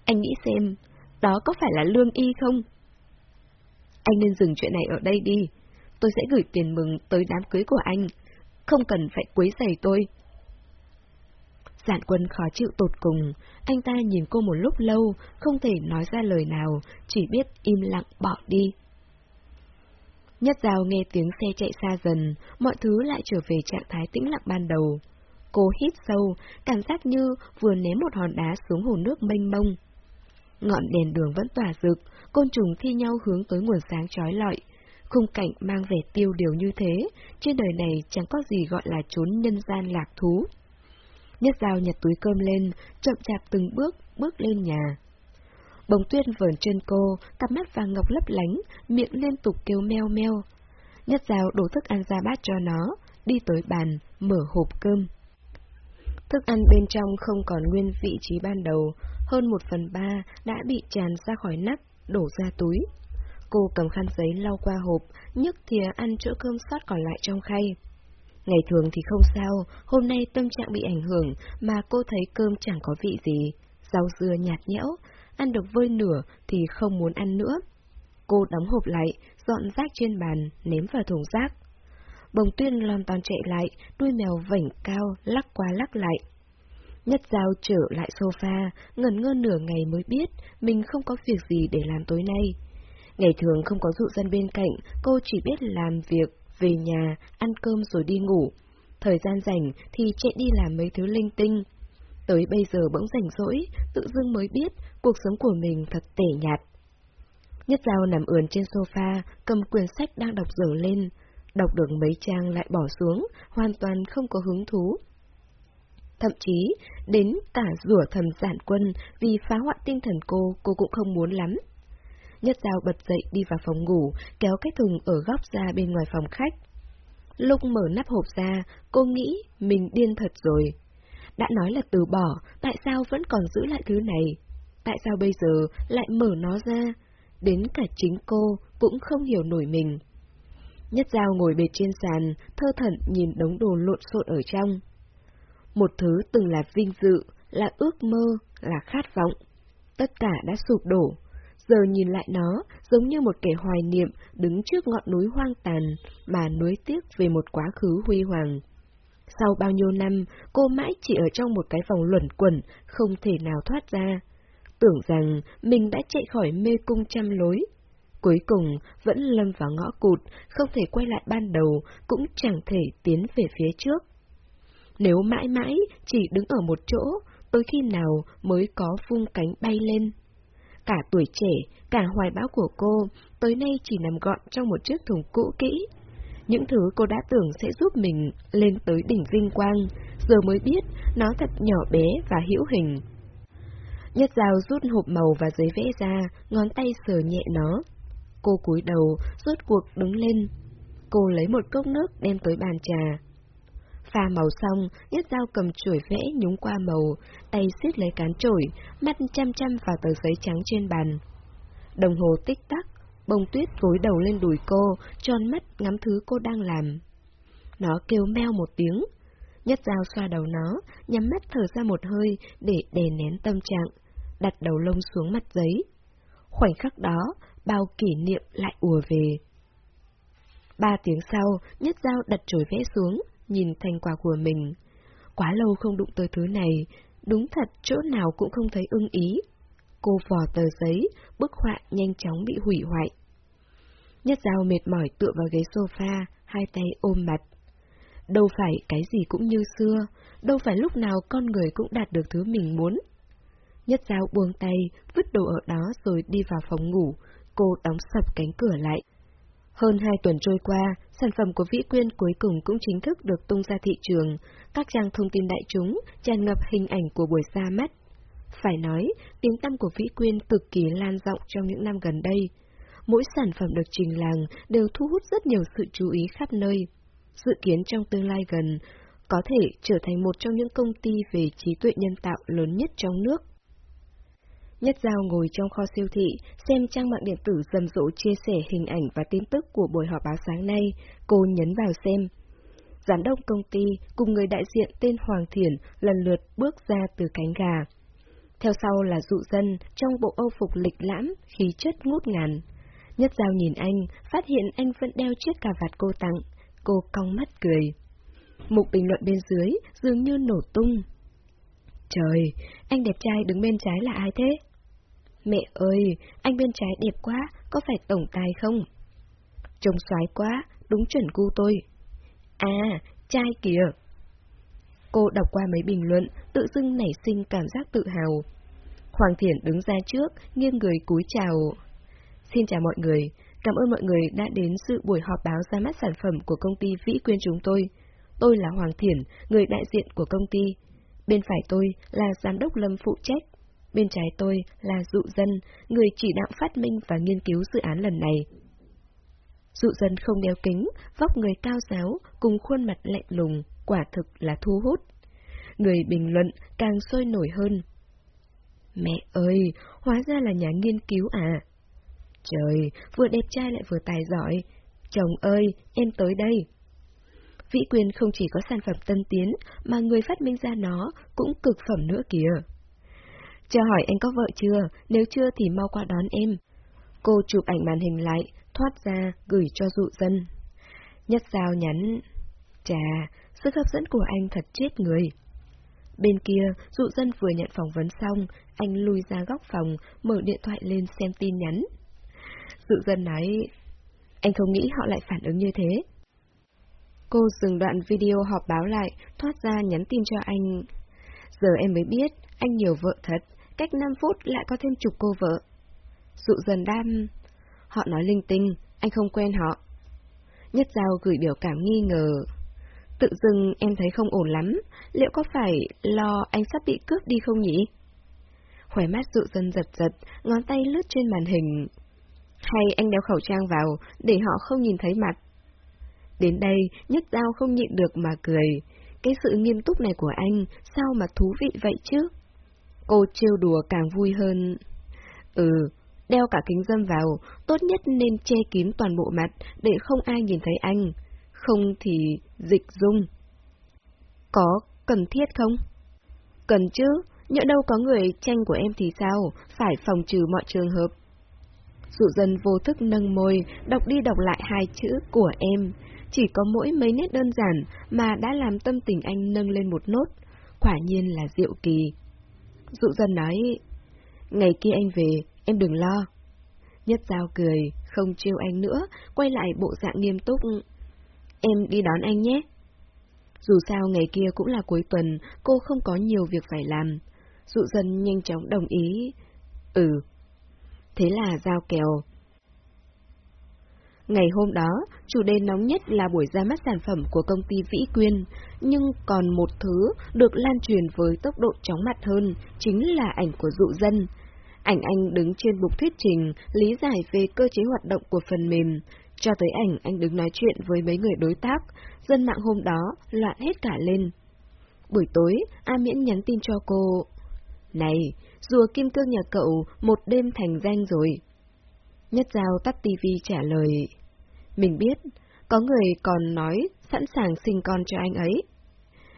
[SPEAKER 1] Anh nghĩ xem, đó có phải là lương y không? Anh nên dừng chuyện này ở đây đi. Tôi sẽ gửi tiền mừng tới đám cưới của anh. Không cần phải quấy rầy tôi. Dạn quân khó chịu tột cùng, anh ta nhìn cô một lúc lâu, không thể nói ra lời nào, chỉ biết im lặng bỏ đi. Nhất rào nghe tiếng xe chạy xa dần, mọi thứ lại trở về trạng thái tĩnh lặng ban đầu. Cô hít sâu, cảm giác như vừa ném một hòn đá xuống hồ nước mênh mông. Ngọn đèn đường vẫn tỏa rực, côn trùng thi nhau hướng tới nguồn sáng trói lọi. Khung cảnh mang vẻ tiêu điều như thế, trên đời này chẳng có gì gọi là trốn nhân gian lạc thú. Nhất dao nhặt túi cơm lên, chậm chạp từng bước, bước lên nhà. Bồng tuyên vờn chân cô, cặp mắt vàng ngọc lấp lánh, miệng liên tục kêu meo meo. Nhất dao đổ thức ăn ra bát cho nó, đi tới bàn, mở hộp cơm. Thức ăn bên trong không còn nguyên vị trí ban đầu, hơn một phần ba đã bị tràn ra khỏi nắp, đổ ra túi. Cô cầm khăn giấy lau qua hộp, nhấc thìa ăn chỗ cơm sót còn lại trong khay. Ngày thường thì không sao, hôm nay tâm trạng bị ảnh hưởng mà cô thấy cơm chẳng có vị gì, rau dưa nhạt nhẽo, ăn được vơi nửa thì không muốn ăn nữa. Cô đóng hộp lại, dọn rác trên bàn, ném vào thùng rác. Bồng tuyên lon toàn chạy lại, đuôi mèo vảnh cao, lắc qua lắc lại. Nhất dao trở lại sofa, ngẩn ngơ nửa ngày mới biết mình không có việc gì để làm tối nay. Ngày thường không có dụ dân bên cạnh, cô chỉ biết làm việc, về nhà, ăn cơm rồi đi ngủ. Thời gian rảnh thì chạy đi làm mấy thứ linh tinh. Tới bây giờ bỗng rảnh rỗi, tự dưng mới biết cuộc sống của mình thật tẻ nhạt. Nhất dao nằm ườn trên sofa, cầm quyển sách đang đọc dở lên. Đọc được mấy trang lại bỏ xuống, hoàn toàn không có hứng thú. Thậm chí, đến cả rủa thầm giản quân vì phá hoại tinh thần cô, cô cũng không muốn lắm. Nhất dao bật dậy đi vào phòng ngủ, kéo cái thùng ở góc ra bên ngoài phòng khách. Lúc mở nắp hộp ra, cô nghĩ mình điên thật rồi. Đã nói là từ bỏ, tại sao vẫn còn giữ lại thứ này? Tại sao bây giờ lại mở nó ra? Đến cả chính cô cũng không hiểu nổi mình. Nhất dao ngồi bệt trên sàn, thơ thẩn nhìn đống đồ lộn xộn ở trong. Một thứ từng là vinh dự, là ước mơ, là khát vọng. Tất cả đã sụp đổ. Giờ nhìn lại nó, giống như một kẻ hoài niệm đứng trước ngọn núi hoang tàn, mà nuối tiếc về một quá khứ huy hoàng. Sau bao nhiêu năm, cô mãi chỉ ở trong một cái vòng luẩn quẩn, không thể nào thoát ra. Tưởng rằng mình đã chạy khỏi mê cung trăm lối. Cuối cùng vẫn lâm vào ngõ cụt, không thể quay lại ban đầu, cũng chẳng thể tiến về phía trước. Nếu mãi mãi chỉ đứng ở một chỗ, tới khi nào mới có vung cánh bay lên? Cả tuổi trẻ, cả hoài bão của cô, tới nay chỉ nằm gọn trong một chiếc thùng cũ kỹ. Những thứ cô đã tưởng sẽ giúp mình lên tới đỉnh vinh quang, giờ mới biết nó thật nhỏ bé và hữu hình. Nhất dao rút hộp màu và giấy vẽ ra, ngón tay sờ nhẹ nó. Cô cúi đầu, rốt cuộc đứng lên. Cô lấy một cốc nước đem tới bàn trà. Pha màu xong, Nhất dao cầm chuỗi vẽ nhúng qua màu, tay siết lấy cán chổi, mắt chăm chăm vào tờ giấy trắng trên bàn. Đồng hồ tích tắc, bông tuyết gối đầu lên đùi cô, tròn mắt ngắm thứ cô đang làm. Nó kêu meo một tiếng. Nhất dao xoa đầu nó, nhắm mắt thở ra một hơi để đè nén tâm trạng, đặt đầu lông xuống mặt giấy. Khoảnh khắc đó, bao kỷ niệm lại ùa về. Ba tiếng sau, Nhất dao đặt chổi vẽ xuống, nhìn thành quả của mình. Quá lâu không đụng tới thứ này, đúng thật chỗ nào cũng không thấy ưng ý. Cô vò tờ giấy, bức họa nhanh chóng bị hủy hoại. Nhất dao mệt mỏi tựa vào ghế sofa, hai tay ôm mặt. Đâu phải cái gì cũng như xưa, đâu phải lúc nào con người cũng đạt được thứ mình muốn. Nhất dao buông tay, vứt đồ ở đó rồi đi vào phòng ngủ, cô đóng sập cánh cửa lại. Hơn hai tuần trôi qua, sản phẩm của Vĩ Quyên cuối cùng cũng chính thức được tung ra thị trường, các trang thông tin đại chúng tràn ngập hình ảnh của buổi ra mắt. Phải nói, tiếng tăm của Vĩ Quyên cực kỳ lan rộng trong những năm gần đây. Mỗi sản phẩm được trình làng đều thu hút rất nhiều sự chú ý khắp nơi. Dự kiến trong tương lai gần, có thể trở thành một trong những công ty về trí tuệ nhân tạo lớn nhất trong nước. Nhất Giao ngồi trong kho siêu thị, xem trang mạng điện tử rầm rộ chia sẻ hình ảnh và tin tức của buổi họp báo sáng nay, cô nhấn vào xem. Giám đốc công ty cùng người đại diện tên Hoàng Thiển lần lượt bước ra từ cánh gà. Theo sau là dụ dân trong bộ âu phục lịch lãm, khí chất ngút ngàn. Nhất Giao nhìn anh, phát hiện anh vẫn đeo chiếc cà vạt cô tặng. Cô cong mắt cười. Mục bình luận bên dưới dường như nổ tung. Trời, anh đẹp trai đứng bên trái là ai thế? Mẹ ơi, anh bên trái đẹp quá, có phải tổng tài không? Trông xoái quá, đúng chuẩn gu tôi. À, trai kìa. Cô đọc qua mấy bình luận, tự dưng nảy sinh cảm giác tự hào. Hoàng Thiển đứng ra trước, nghiêng người cúi chào. Xin chào mọi người, cảm ơn mọi người đã đến dự buổi họp báo ra mắt sản phẩm của công ty Vĩ Quyên chúng tôi. Tôi là Hoàng Thiển, người đại diện của công ty. Bên phải tôi là giám đốc Lâm phụ trách. Bên trái tôi là dụ dân, người chỉ đạo phát minh và nghiên cứu dự án lần này. Dụ dân không đeo kính, vóc người cao giáo, cùng khuôn mặt lạnh lùng, quả thực là thu hút. Người bình luận càng sôi nổi hơn. Mẹ ơi, hóa ra là nhà nghiên cứu à? Trời, vừa đẹp trai lại vừa tài giỏi. Chồng ơi, em tới đây. Vĩ quyền không chỉ có sản phẩm tân tiến, mà người phát minh ra nó cũng cực phẩm nữa kìa. Chờ hỏi anh có vợ chưa, nếu chưa thì mau qua đón em. Cô chụp ảnh màn hình lại, thoát ra, gửi cho dụ dân. Nhất giao nhắn, chà, sức hấp dẫn của anh thật chết người. Bên kia, dụ dân vừa nhận phỏng vấn xong, anh lui ra góc phòng, mở điện thoại lên xem tin nhắn. Dụ dân nói, anh không nghĩ họ lại phản ứng như thế. Cô dừng đoạn video họp báo lại, thoát ra nhắn tin cho anh. Giờ em mới biết, anh nhiều vợ thật, cách 5 phút lại có thêm chục cô vợ. Dụ dần đam... Họ nói linh tinh, anh không quen họ. Nhất Giao gửi biểu cảm nghi ngờ. Tự dưng em thấy không ổn lắm, liệu có phải lo anh sắp bị cướp đi không nhỉ? Khỏe mắt dụ dân giật giật, ngón tay lướt trên màn hình. Hay anh đeo khẩu trang vào, để họ không nhìn thấy mặt. Đến đây, Nhất Giao không nhịn được mà cười. Cái sự nghiêm túc này của anh, sao mà thú vị vậy chứ? Cô trêu đùa càng vui hơn. Ừ, đeo cả kính dâm vào, tốt nhất nên che kín toàn bộ mặt để không ai nhìn thấy anh. Không thì dịch dung. Có cần thiết không? Cần chứ, nhỡ đâu có người tranh của em thì sao, phải phòng trừ mọi trường hợp. Dụ dân vô thức nâng môi, đọc đi đọc lại hai chữ của em. Chỉ có mỗi mấy nét đơn giản mà đã làm tâm tình anh nâng lên một nốt. Quả nhiên là diệu kỳ. Dụ dân nói, ngày kia anh về, em đừng lo. Nhất Giao cười, không trêu anh nữa, quay lại bộ dạng nghiêm túc. Em đi đón anh nhé. Dù sao ngày kia cũng là cuối tuần, cô không có nhiều việc phải làm. Dụ dân nhanh chóng đồng ý. Ừ. Thế là giao kèo. Ngày hôm đó, chủ đề nóng nhất là buổi ra mắt sản phẩm của công ty Vĩ Quyên, nhưng còn một thứ được lan truyền với tốc độ chóng mặt hơn, chính là ảnh của dụ dân. Ảnh anh đứng trên bục thuyết trình, lý giải về cơ chế hoạt động của phần mềm. Cho tới ảnh anh đứng nói chuyện với mấy người đối tác, dân mạng hôm đó loạn hết cả lên. Buổi tối, A Miễn nhắn tin cho cô. Này, rùa kim cương nhà cậu một đêm thành danh rồi. Nhất Giao tắt tivi trả lời. Mình biết, có người còn nói sẵn sàng sinh con cho anh ấy.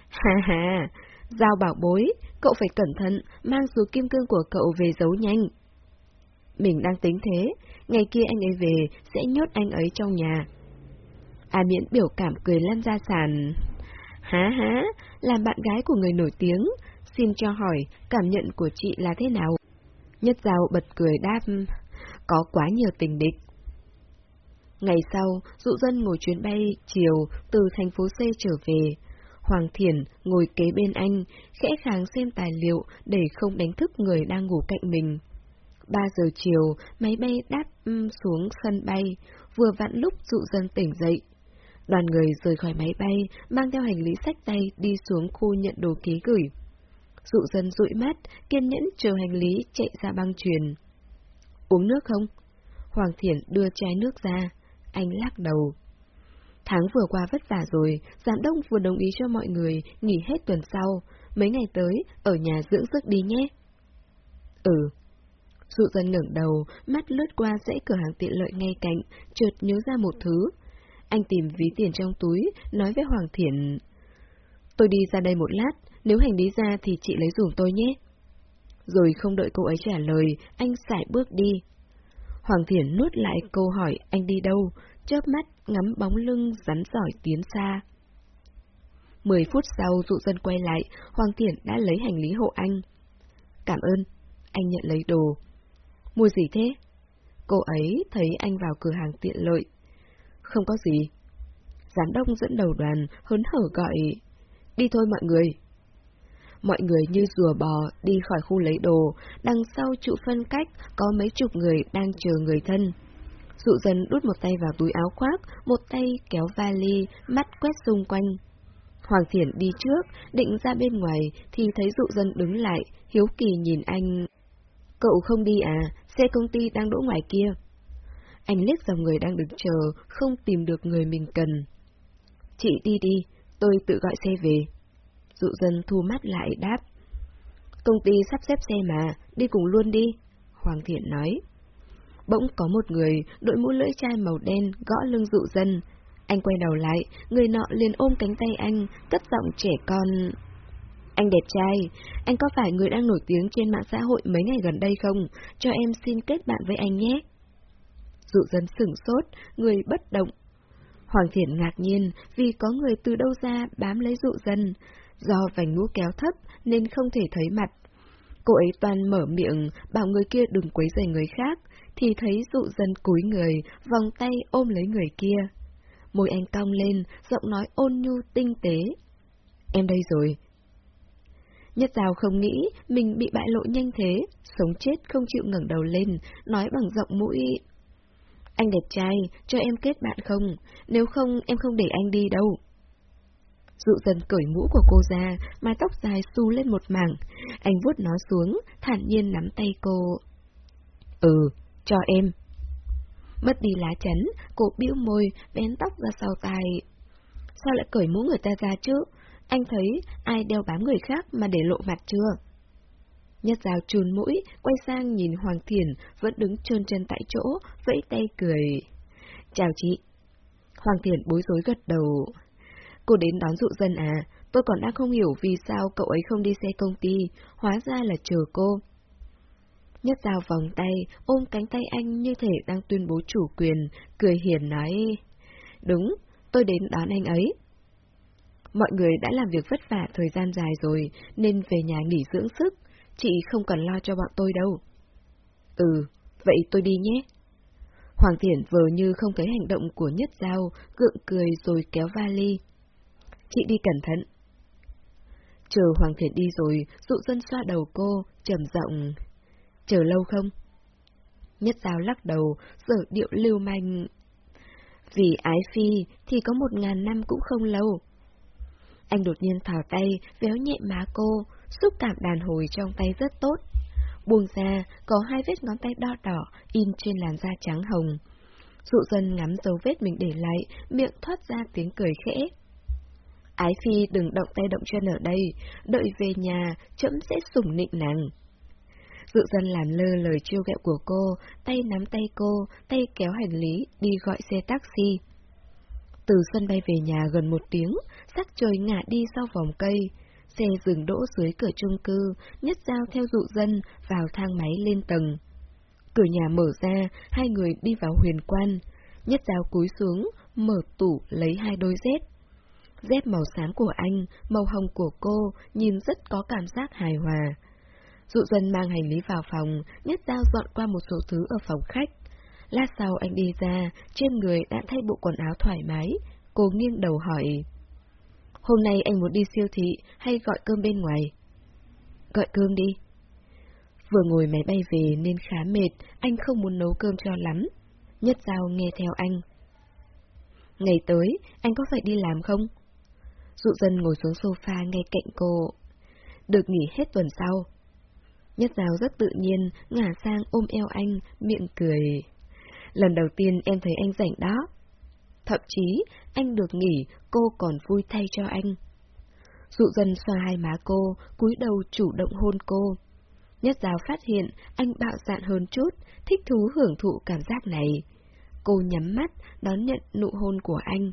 [SPEAKER 1] Ha ha, Giao bảo bối, cậu phải cẩn thận, mang số kim cương của cậu về giấu nhanh. Mình đang tính thế, ngày kia anh ấy về sẽ nhốt anh ấy trong nhà. A Miễn biểu cảm cười lăn ra sàn. Há há, làm bạn gái của người nổi tiếng, xin cho hỏi cảm nhận của chị là thế nào? Nhất Giao bật cười đáp, có quá nhiều tình địch. Ngày sau, dụ dân ngồi chuyến bay chiều từ thành phố C trở về. Hoàng Thiển ngồi kế bên anh, khẽ kháng xem tài liệu để không đánh thức người đang ngủ cạnh mình. Ba giờ chiều, máy bay đáp xuống sân bay, vừa vặn lúc dụ dân tỉnh dậy. Đoàn người rời khỏi máy bay, mang theo hành lý sách tay đi xuống khu nhận đồ ký gửi. Dụ dân dụi mắt, kiên nhẫn chờ hành lý chạy ra băng truyền. Uống nước không? Hoàng Thiển đưa chai nước ra. Anh lắc đầu. Tháng vừa qua vất vả rồi, giám đốc vừa đồng ý cho mọi người nghỉ hết tuần sau, mấy ngày tới ở nhà dưỡng sức đi nhé. Ừ. Dụ dân ngẩng đầu, mắt lướt qua dãy cửa hàng tiện lợi ngay cạnh, chợt nhớ ra một thứ. Anh tìm ví tiền trong túi, nói với Hoàng Thiển. Tôi đi ra đây một lát, nếu hành lý ra thì chị lấy dùm tôi nhé. Rồi không đợi cô ấy trả lời, anh sải bước đi. Hoàng Thiển nuốt lại câu hỏi anh đi đâu, chớp mắt ngắm bóng lưng rắn giỏi tiến xa. Mười phút sau dụ dân quay lại, Hoàng Thiển đã lấy hành lý hộ anh. Cảm ơn, anh nhận lấy đồ. Mua gì thế? Cô ấy thấy anh vào cửa hàng tiện lợi. Không có gì. Giám đốc dẫn đầu đoàn, hớn hở gọi. Đi thôi mọi người. Mọi người như rùa bò đi khỏi khu lấy đồ, đằng sau trụ phân cách có mấy chục người đang chờ người thân. Dụ dần đút một tay vào túi áo khoác, một tay kéo vali, mắt quét xung quanh. Hoàng Thiển đi trước, định ra bên ngoài, thì thấy dụ dân đứng lại, hiếu kỳ nhìn anh. Cậu không đi à, xe công ty đang đỗ ngoài kia. Anh liếc dòng người đang đứng chờ, không tìm được người mình cần. Chị đi đi, tôi tự gọi xe về. Dụ dân thu mắt lại đáp. Công ty sắp xếp xe mà, đi cùng luôn đi, Hoàng Thiện nói. Bỗng có một người đội mũ lưỡi chai màu đen gõ lưng dụ dân. Anh quay đầu lại, người nọ liền ôm cánh tay anh, cất giọng trẻ con. Anh đẹp trai, anh có phải người đang nổi tiếng trên mạng xã hội mấy ngày gần đây không? Cho em xin kết bạn với anh nhé. Dụ dân sửng sốt, người bất động. Hoàng Thiện ngạc nhiên vì có người từ đâu ra bám lấy dụ dân. Do vành mũ kéo thấp nên không thể thấy mặt. Cô ấy toàn mở miệng bảo người kia đừng quấy rầy người khác, thì thấy dụ dân cúi người, vòng tay ôm lấy người kia. Môi anh cong lên, giọng nói ôn nhu tinh tế. Em đây rồi. Nhất Giao không nghĩ mình bị bại lộ nhanh thế, sống chết không chịu ngẩng đầu lên, nói bằng giọng mũi. Anh đẹp trai, cho em kết bạn không? Nếu không, em không để anh đi đâu. Dụ dần cởi mũ của cô ra, mái tóc dài xu lên một mảng. Anh vuốt nó xuống, thản nhiên nắm tay cô. Ừ, cho em. Mất đi lá chắn, cô bĩu môi, bén tóc ra sau tai. Sao lại cởi mũ người ta ra chứ? Anh thấy ai đeo bám người khác mà để lộ mặt chưa? Nhất rào chùn mũi, quay sang nhìn Hoàng Thiền, vẫn đứng trơn chân tại chỗ, vẫy tay cười. Chào chị. Hoàng Thiền bối rối gật đầu. Cô đến đón dụ dân à, tôi còn đang không hiểu vì sao cậu ấy không đi xe công ty, hóa ra là chờ cô. Nhất dao vòng tay, ôm cánh tay anh như thể đang tuyên bố chủ quyền, cười hiền nói, đúng, tôi đến đón anh ấy. Mọi người đã làm việc vất vả thời gian dài rồi, nên về nhà nghỉ dưỡng sức, chị không cần lo cho bọn tôi đâu. Ừ, vậy tôi đi nhé. Hoàng Thiển vờ như không thấy hành động của Nhất Giao, gượng cười rồi kéo vali. Chị đi cẩn thận. Chờ Hoàng Thiện đi rồi, dụ dân xoa đầu cô, trầm giọng. Chờ lâu không? Nhất Giao lắc đầu, sở điệu lưu manh. Vì ái phi thì có một ngàn năm cũng không lâu. Anh đột nhiên thỏ tay, véo nhẹ má cô, xúc cảm đàn hồi trong tay rất tốt. Buông ra, có hai vết ngón tay đo đỏ, in trên làn da trắng hồng. Dụ dân ngắm dấu vết mình để lại, miệng thoát ra tiếng cười khẽ. Ái Phi đừng động tay động chân ở đây, đợi về nhà, chấm sẽ sủng nịnh nàng. Dụ dân làm lơ lời chiêu ghẹo của cô, tay nắm tay cô, tay kéo hành lý, đi gọi xe taxi. Từ sân bay về nhà gần một tiếng, sắc trời ngả đi sau vòng cây. Xe dừng đỗ dưới cửa chung cư, nhất giao theo dụ dân vào thang máy lên tầng. Cửa nhà mở ra, hai người đi vào huyền quan. Nhất giao cúi xuống, mở tủ lấy hai đôi dép. Dép màu xám của anh, màu hồng của cô, nhìn rất có cảm giác hài hòa. Dụ dân mang hành lý vào phòng, nhất giao dọn qua một số thứ ở phòng khách. Lát sau anh đi ra, trên người đã thay bộ quần áo thoải mái. Cô nghiêng đầu hỏi. Hôm nay anh muốn đi siêu thị hay gọi cơm bên ngoài? Gọi cơm đi. Vừa ngồi máy bay về nên khá mệt, anh không muốn nấu cơm cho lắm. Nhất Giao nghe theo anh. Ngày tới, anh có phải đi làm không? Dụ dân ngồi xuống sofa ngay cạnh cô. Được nghỉ hết tuần sau. Nhất giáo rất tự nhiên, ngả sang ôm eo anh, miệng cười. Lần đầu tiên em thấy anh rảnh đó. Thậm chí, anh được nghỉ, cô còn vui thay cho anh. Dụ dân xoa hai má cô, cúi đầu chủ động hôn cô. Nhất giáo phát hiện anh bạo dạn hơn chút, thích thú hưởng thụ cảm giác này. Cô nhắm mắt, đón nhận nụ hôn của anh.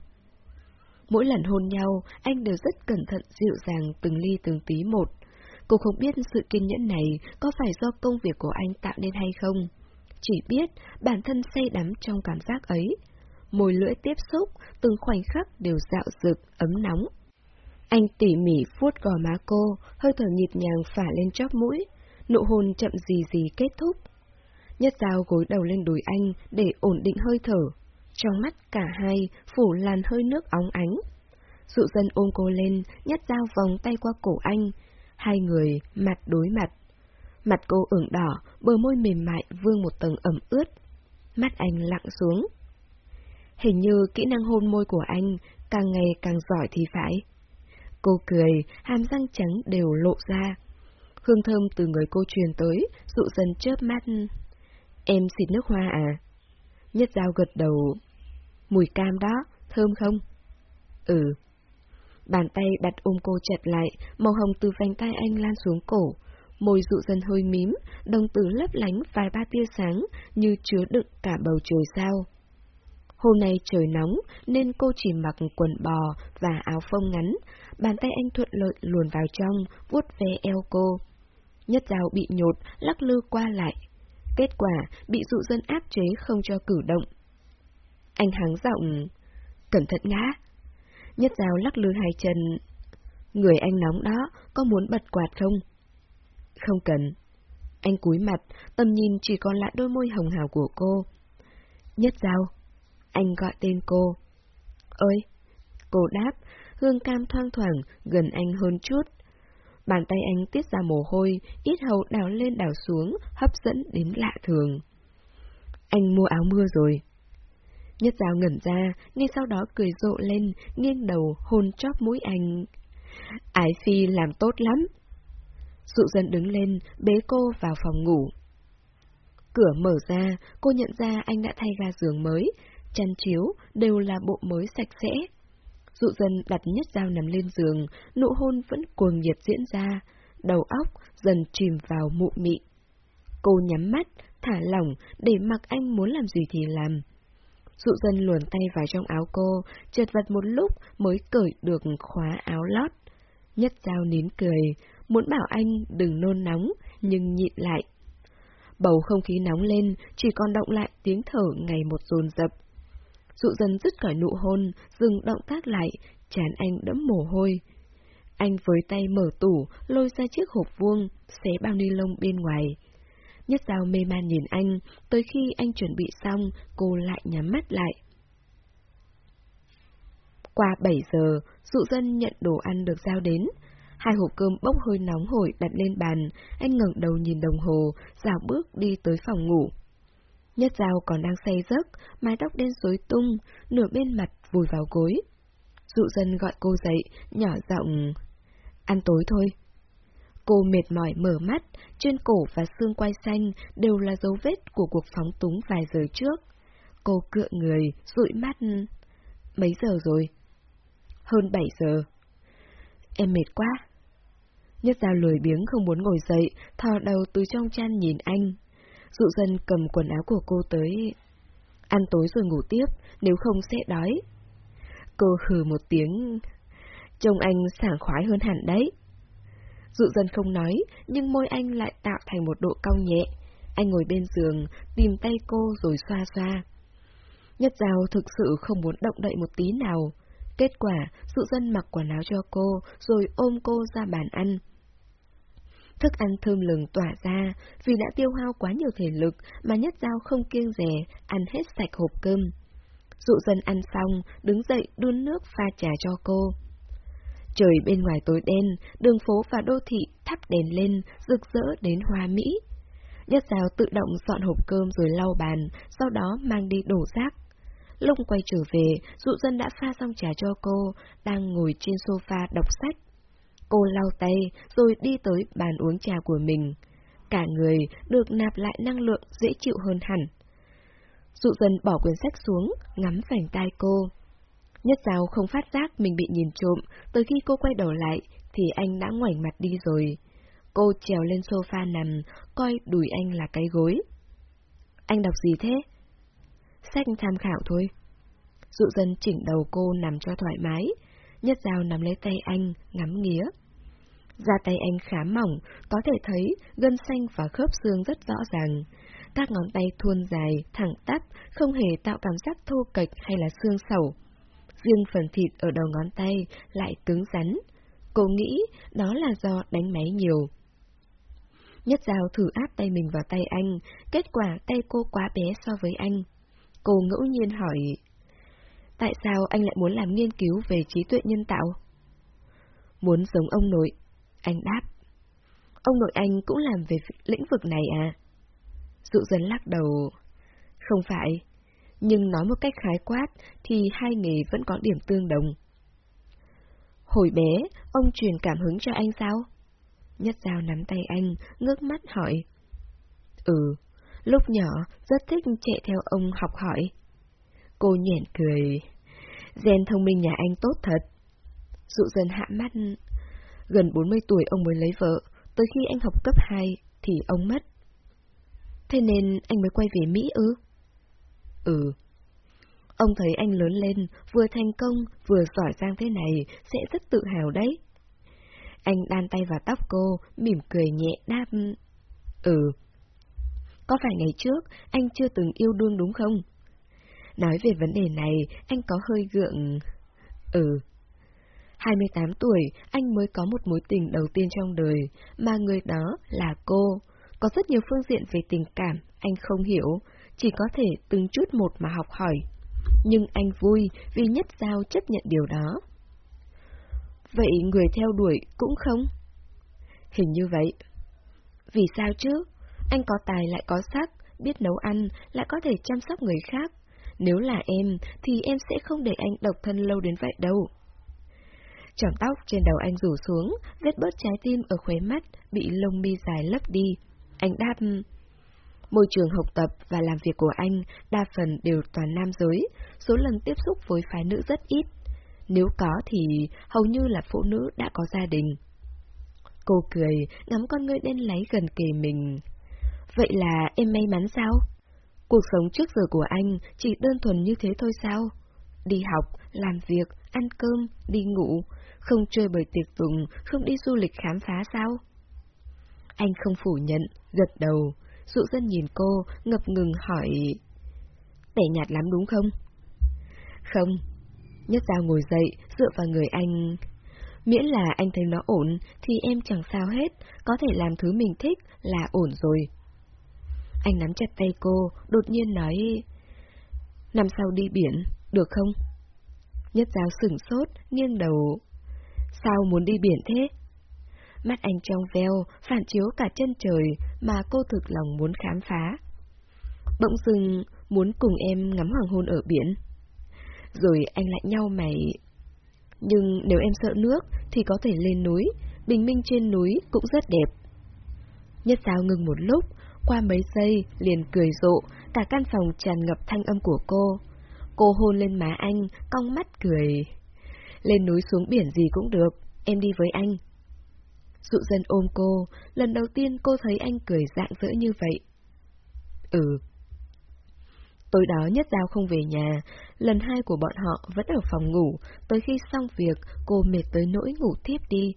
[SPEAKER 1] Mỗi lần hôn nhau, anh đều rất cẩn thận dịu dàng từng ly từng tí một. Cô không biết sự kiên nhẫn này có phải do công việc của anh tạo nên hay không. Chỉ biết bản thân say đắm trong cảm giác ấy. Môi lưỡi tiếp xúc, từng khoảnh khắc đều dạo rực, ấm nóng. Anh tỉ mỉ vuốt gò má cô, hơi thở nhịp nhàng phả lên chóp mũi, nụ hôn chậm gì gì kết thúc. Nhất dao gối đầu lên đùi anh để ổn định hơi thở. Trong mắt cả hai phủ làn hơi nước óng ánh. Dụ dân ôm cô lên, nhất dao vòng tay qua cổ anh. Hai người mặt đối mặt. Mặt cô ửng đỏ, bờ môi mềm mại vương một tầng ẩm ướt. Mắt anh lặng xuống. Hình như kỹ năng hôn môi của anh càng ngày càng giỏi thì phải. Cô cười, hàm răng trắng đều lộ ra. Hương thơm từ người cô truyền tới, dụ dần chớp mắt. Em xịt nước hoa à? Nhất dao gật đầu. Mùi cam đó, thơm không? Ừ. Bàn tay đặt ôm cô chặt lại, màu hồng từ vành tay anh lan xuống cổ. Môi dụ dần hơi mím, đồng tử lấp lánh vài ba tia sáng, như chứa đựng cả bầu trời sao. Hôm nay trời nóng, nên cô chỉ mặc quần bò và áo phông ngắn, bàn tay anh thuận lợi luồn vào trong, vuốt ve eo cô. Nhất dao bị nhột, lắc lư qua lại. Kết quả, bị dụ dân áp chế không cho cử động. Anh hắng giọng, cẩn thận ngã. Nhất dao lắc lư hai chân. Người anh nóng đó, có muốn bật quạt không? Không cần. Anh cúi mặt, tầm nhìn chỉ còn lại đôi môi hồng hào của cô. Nhất dao. Anh gọi tên cô. Ơi! Cô đáp, hương cam thoang thoảng, gần anh hơn chút. Bàn tay anh tiết ra mồ hôi, ít hầu đảo lên đảo xuống, hấp dẫn đến lạ thường. Anh mua áo mưa rồi. Nhất dao ngẩn ra, ngay sau đó cười rộ lên, nghiêng đầu hôn chóp mũi anh. Ái Phi làm tốt lắm. Dụ dân đứng lên, bế cô vào phòng ngủ. Cửa mở ra, cô nhận ra anh đã thay ga giường mới, chăn chiếu đều là bộ mới sạch sẽ. Dụ dân đặt nhất dao nằm lên giường, nụ hôn vẫn cuồng nhiệt diễn ra, đầu óc dần chìm vào mụ mị. Cô nhắm mắt, thả lỏng, để mặc anh muốn làm gì thì làm. Dụ dân luồn tay vào trong áo cô, chật vật một lúc mới cởi được khóa áo lót. Nhất dao nín cười, muốn bảo anh đừng nôn nóng, nhưng nhịn lại. Bầu không khí nóng lên, chỉ còn động lại tiếng thở ngày một dồn dập. Dụ dần dứt khỏi nụ hôn, dừng động tác lại, chán anh đẫm mồ hôi. Anh với tay mở tủ, lôi ra chiếc hộp vuông, xé bao ni lông bên ngoài. Nhất dao mê man nhìn anh, tới khi anh chuẩn bị xong, cô lại nhắm mắt lại. Qua 7 giờ, dụ dân nhận đồ ăn được giao đến. Hai hộp cơm bốc hơi nóng hổi đặt lên bàn, anh ngẩng đầu nhìn đồng hồ, dạo bước đi tới phòng ngủ. Nhất dao còn đang say giấc, mái tóc đen rối tung, nửa bên mặt vùi vào gối. Dụ dân gọi cô dậy, nhỏ giọng, ăn tối thôi. Cô mệt mỏi mở mắt, trên cổ và xương quai xanh đều là dấu vết của cuộc phóng túng vài giờ trước. Cô cựa người, dụi mắt. Mấy giờ rồi? Hơn bảy giờ. Em mệt quá. Nhất dao lười biếng không muốn ngồi dậy, thò đầu từ trong chăn nhìn anh. Dụ dân cầm quần áo của cô tới. Ăn tối rồi ngủ tiếp, nếu không sẽ đói. Cô hừ một tiếng. Trông anh sảng khoái hơn hẳn đấy. Dụ dân không nói, nhưng môi anh lại tạo thành một độ cong nhẹ. Anh ngồi bên giường, tìm tay cô rồi xoa xoa. Nhất Giao thực sự không muốn động đậy một tí nào. Kết quả, dụ dân mặc quần áo cho cô, rồi ôm cô ra bàn ăn. Thức ăn thơm lừng tỏa ra, vì đã tiêu hao quá nhiều thể lực mà Nhất Giao không kiêng rẻ, ăn hết sạch hộp cơm. Dụ dân ăn xong, đứng dậy đun nước pha trà cho cô. Trời bên ngoài tối đen, đường phố và đô thị thắp đèn lên, rực rỡ đến hoa mỹ. Nhất Giao tự động dọn hộp cơm rồi lau bàn, sau đó mang đi đổ rác. Lúc quay trở về, dụ dân đã pha xong trà cho cô, đang ngồi trên sofa đọc sách. Cô lau tay, rồi đi tới bàn uống trà của mình. Cả người được nạp lại năng lượng dễ chịu hơn hẳn. Dụ dần bỏ quyển sách xuống, ngắm vành tai cô. Nhất giáo không phát giác mình bị nhìn trộm, tới khi cô quay đầu lại, thì anh đã ngoảnh mặt đi rồi. Cô trèo lên sofa nằm, coi đùi anh là cái gối. Anh đọc gì thế? Sách tham khảo thôi. Dụ dân chỉnh đầu cô nằm cho thoải mái, nhất dao nắm lấy tay anh, ngắm nghía. Da tay anh khá mỏng, có thể thấy gân xanh và khớp xương rất rõ ràng. Các ngón tay thuôn dài, thẳng tắp, không hề tạo cảm giác thô kệch hay là xương sầu. Riêng phần thịt ở đầu ngón tay lại cứng rắn. Cô nghĩ đó là do đánh máy nhiều. Nhất dao thử áp tay mình vào tay anh, kết quả tay cô quá bé so với anh. Cô ngẫu nhiên hỏi, tại sao anh lại muốn làm nghiên cứu về trí tuệ nhân tạo? Muốn giống ông nội, anh đáp. Ông nội anh cũng làm về lĩnh vực này à? Dụ dân lắc đầu. Không phải, nhưng nói một cách khái quát thì hai nghề vẫn có điểm tương đồng. Hồi bé, ông truyền cảm hứng cho anh sao? Nhất dao nắm tay anh, ngước mắt hỏi. Ừ, lúc nhỏ rất thích chạy theo ông học hỏi. Cô nhẹn cười. Gen thông minh nhà anh tốt thật. Dụ dần hạ mắt. Gần 40 tuổi ông mới lấy vợ, tới khi anh học cấp 2 thì ông mất. Thế nên anh mới quay về Mỹ ư? Ừ. Ông thấy anh lớn lên, vừa thành công, vừa giỏi giang thế này, sẽ rất tự hào đấy. Anh đan tay vào tóc cô, mỉm cười nhẹ đáp. Ừ. Có phải ngày trước anh chưa từng yêu đương đúng không? Nói về vấn đề này, anh có hơi gượng... Ừ. 28 tuổi, anh mới có một mối tình đầu tiên trong đời, mà người đó là cô. Có rất nhiều phương diện về tình cảm, anh không hiểu, chỉ có thể từng chút một mà học hỏi. Nhưng anh vui vì nhất giao chấp nhận điều đó. Vậy người theo đuổi cũng không? Hình như vậy. Vì sao chứ? Anh có tài lại có sắc, biết nấu ăn, lại có thể chăm sóc người khác. Nếu là em, thì em sẽ không để anh độc thân lâu đến vậy đâu. Tròn tóc trên đầu anh rủ xuống, vết bớt trái tim ở khóe mắt, bị lông mi dài lấp đi. Anh đáp... Môi trường học tập và làm việc của anh đa phần đều toàn nam giới, số lần tiếp xúc với phái nữ rất ít. Nếu có thì hầu như là phụ nữ đã có gia đình. Cô cười, ngắm con ngươi đen láy gần kề mình. Vậy là em may mắn sao? Cuộc sống trước giờ của anh chỉ đơn thuần như thế thôi sao? Đi học, làm việc, ăn cơm, đi ngủ, không chơi bời tiệc tùng, không đi du lịch khám phá sao? Anh không phủ nhận, gật đầu, Dụ dân nhìn cô, ngập ngừng hỏi... Tẻ nhạt lắm đúng không? Không. Nhất Giao ngồi dậy, dựa vào người anh. Miễn là anh thấy nó ổn, thì em chẳng sao hết, có thể làm thứ mình thích là ổn rồi. Anh nắm chặt tay cô, đột nhiên nói... Năm sau đi biển, được không? Nhất giáo sửng sốt, nghiêng đầu. Sao muốn đi biển thế? Mắt anh trong veo, phản chiếu cả chân trời mà cô thực lòng muốn khám phá. Bỗng dưng muốn cùng em ngắm hoàng hôn ở biển. Rồi anh lại nhau mày. Nhưng nếu em sợ nước thì có thể lên núi, bình minh trên núi cũng rất đẹp. Nhất sao ngừng một lúc, qua mấy giây liền cười rộ, cả căn phòng tràn ngập thanh âm của cô. Cô hôn lên má anh, cong mắt cười. Lên núi xuống biển gì cũng được, em đi với anh. Dụ dân ôm cô, lần đầu tiên cô thấy anh cười dạng dỡ như vậy. Ừ. Tối đó Nhất Giao không về nhà, lần hai của bọn họ vẫn ở phòng ngủ, tới khi xong việc, cô mệt tới nỗi ngủ tiếp đi.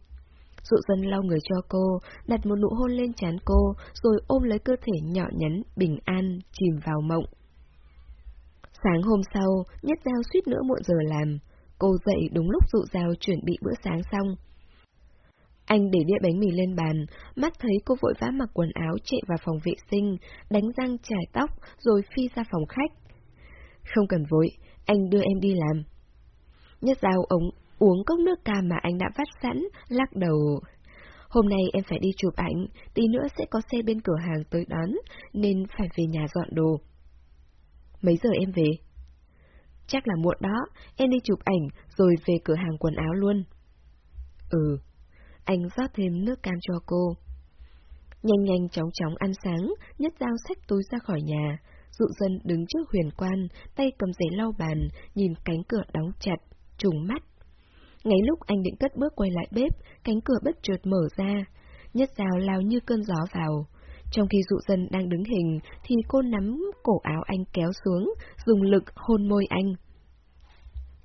[SPEAKER 1] Dụ dân lau người cho cô, đặt một nụ hôn lên trán cô, rồi ôm lấy cơ thể nhỏ nhắn, bình an, chìm vào mộng. Sáng hôm sau, Nhất Giao suýt nữa muộn giờ làm. Cô dậy đúng lúc dụ rào chuẩn bị bữa sáng xong. Anh để đĩa bánh mì lên bàn, mắt thấy cô vội vã mặc quần áo chạy vào phòng vệ sinh, đánh răng chải tóc, rồi phi ra phòng khách. Không cần vội, anh đưa em đi làm. Nhất dao ống uống cốc nước cam mà anh đã vắt sẵn, lắc đầu. Hôm nay em phải đi chụp ảnh, tí nữa sẽ có xe bên cửa hàng tới đón, nên phải về nhà dọn đồ. Mấy giờ em về? Chắc là muộn đó, em đi chụp ảnh rồi về cửa hàng quần áo luôn. Ừ, anh rót thêm nước cam cho cô. Nhanh nhanh chóng chóng ăn sáng, nhất dao xách túi ra khỏi nhà. Dụ dân đứng trước huyền quan, tay cầm giấy lau bàn, nhìn cánh cửa đóng chặt, trùng mắt. Ngay lúc anh định cất bước quay lại bếp, cánh cửa bất chợt mở ra. Nhất dao lao như cơn gió vào. Trong khi dụ dân đang đứng hình, thì cô nắm cổ áo anh kéo xuống, dùng lực hôn môi anh.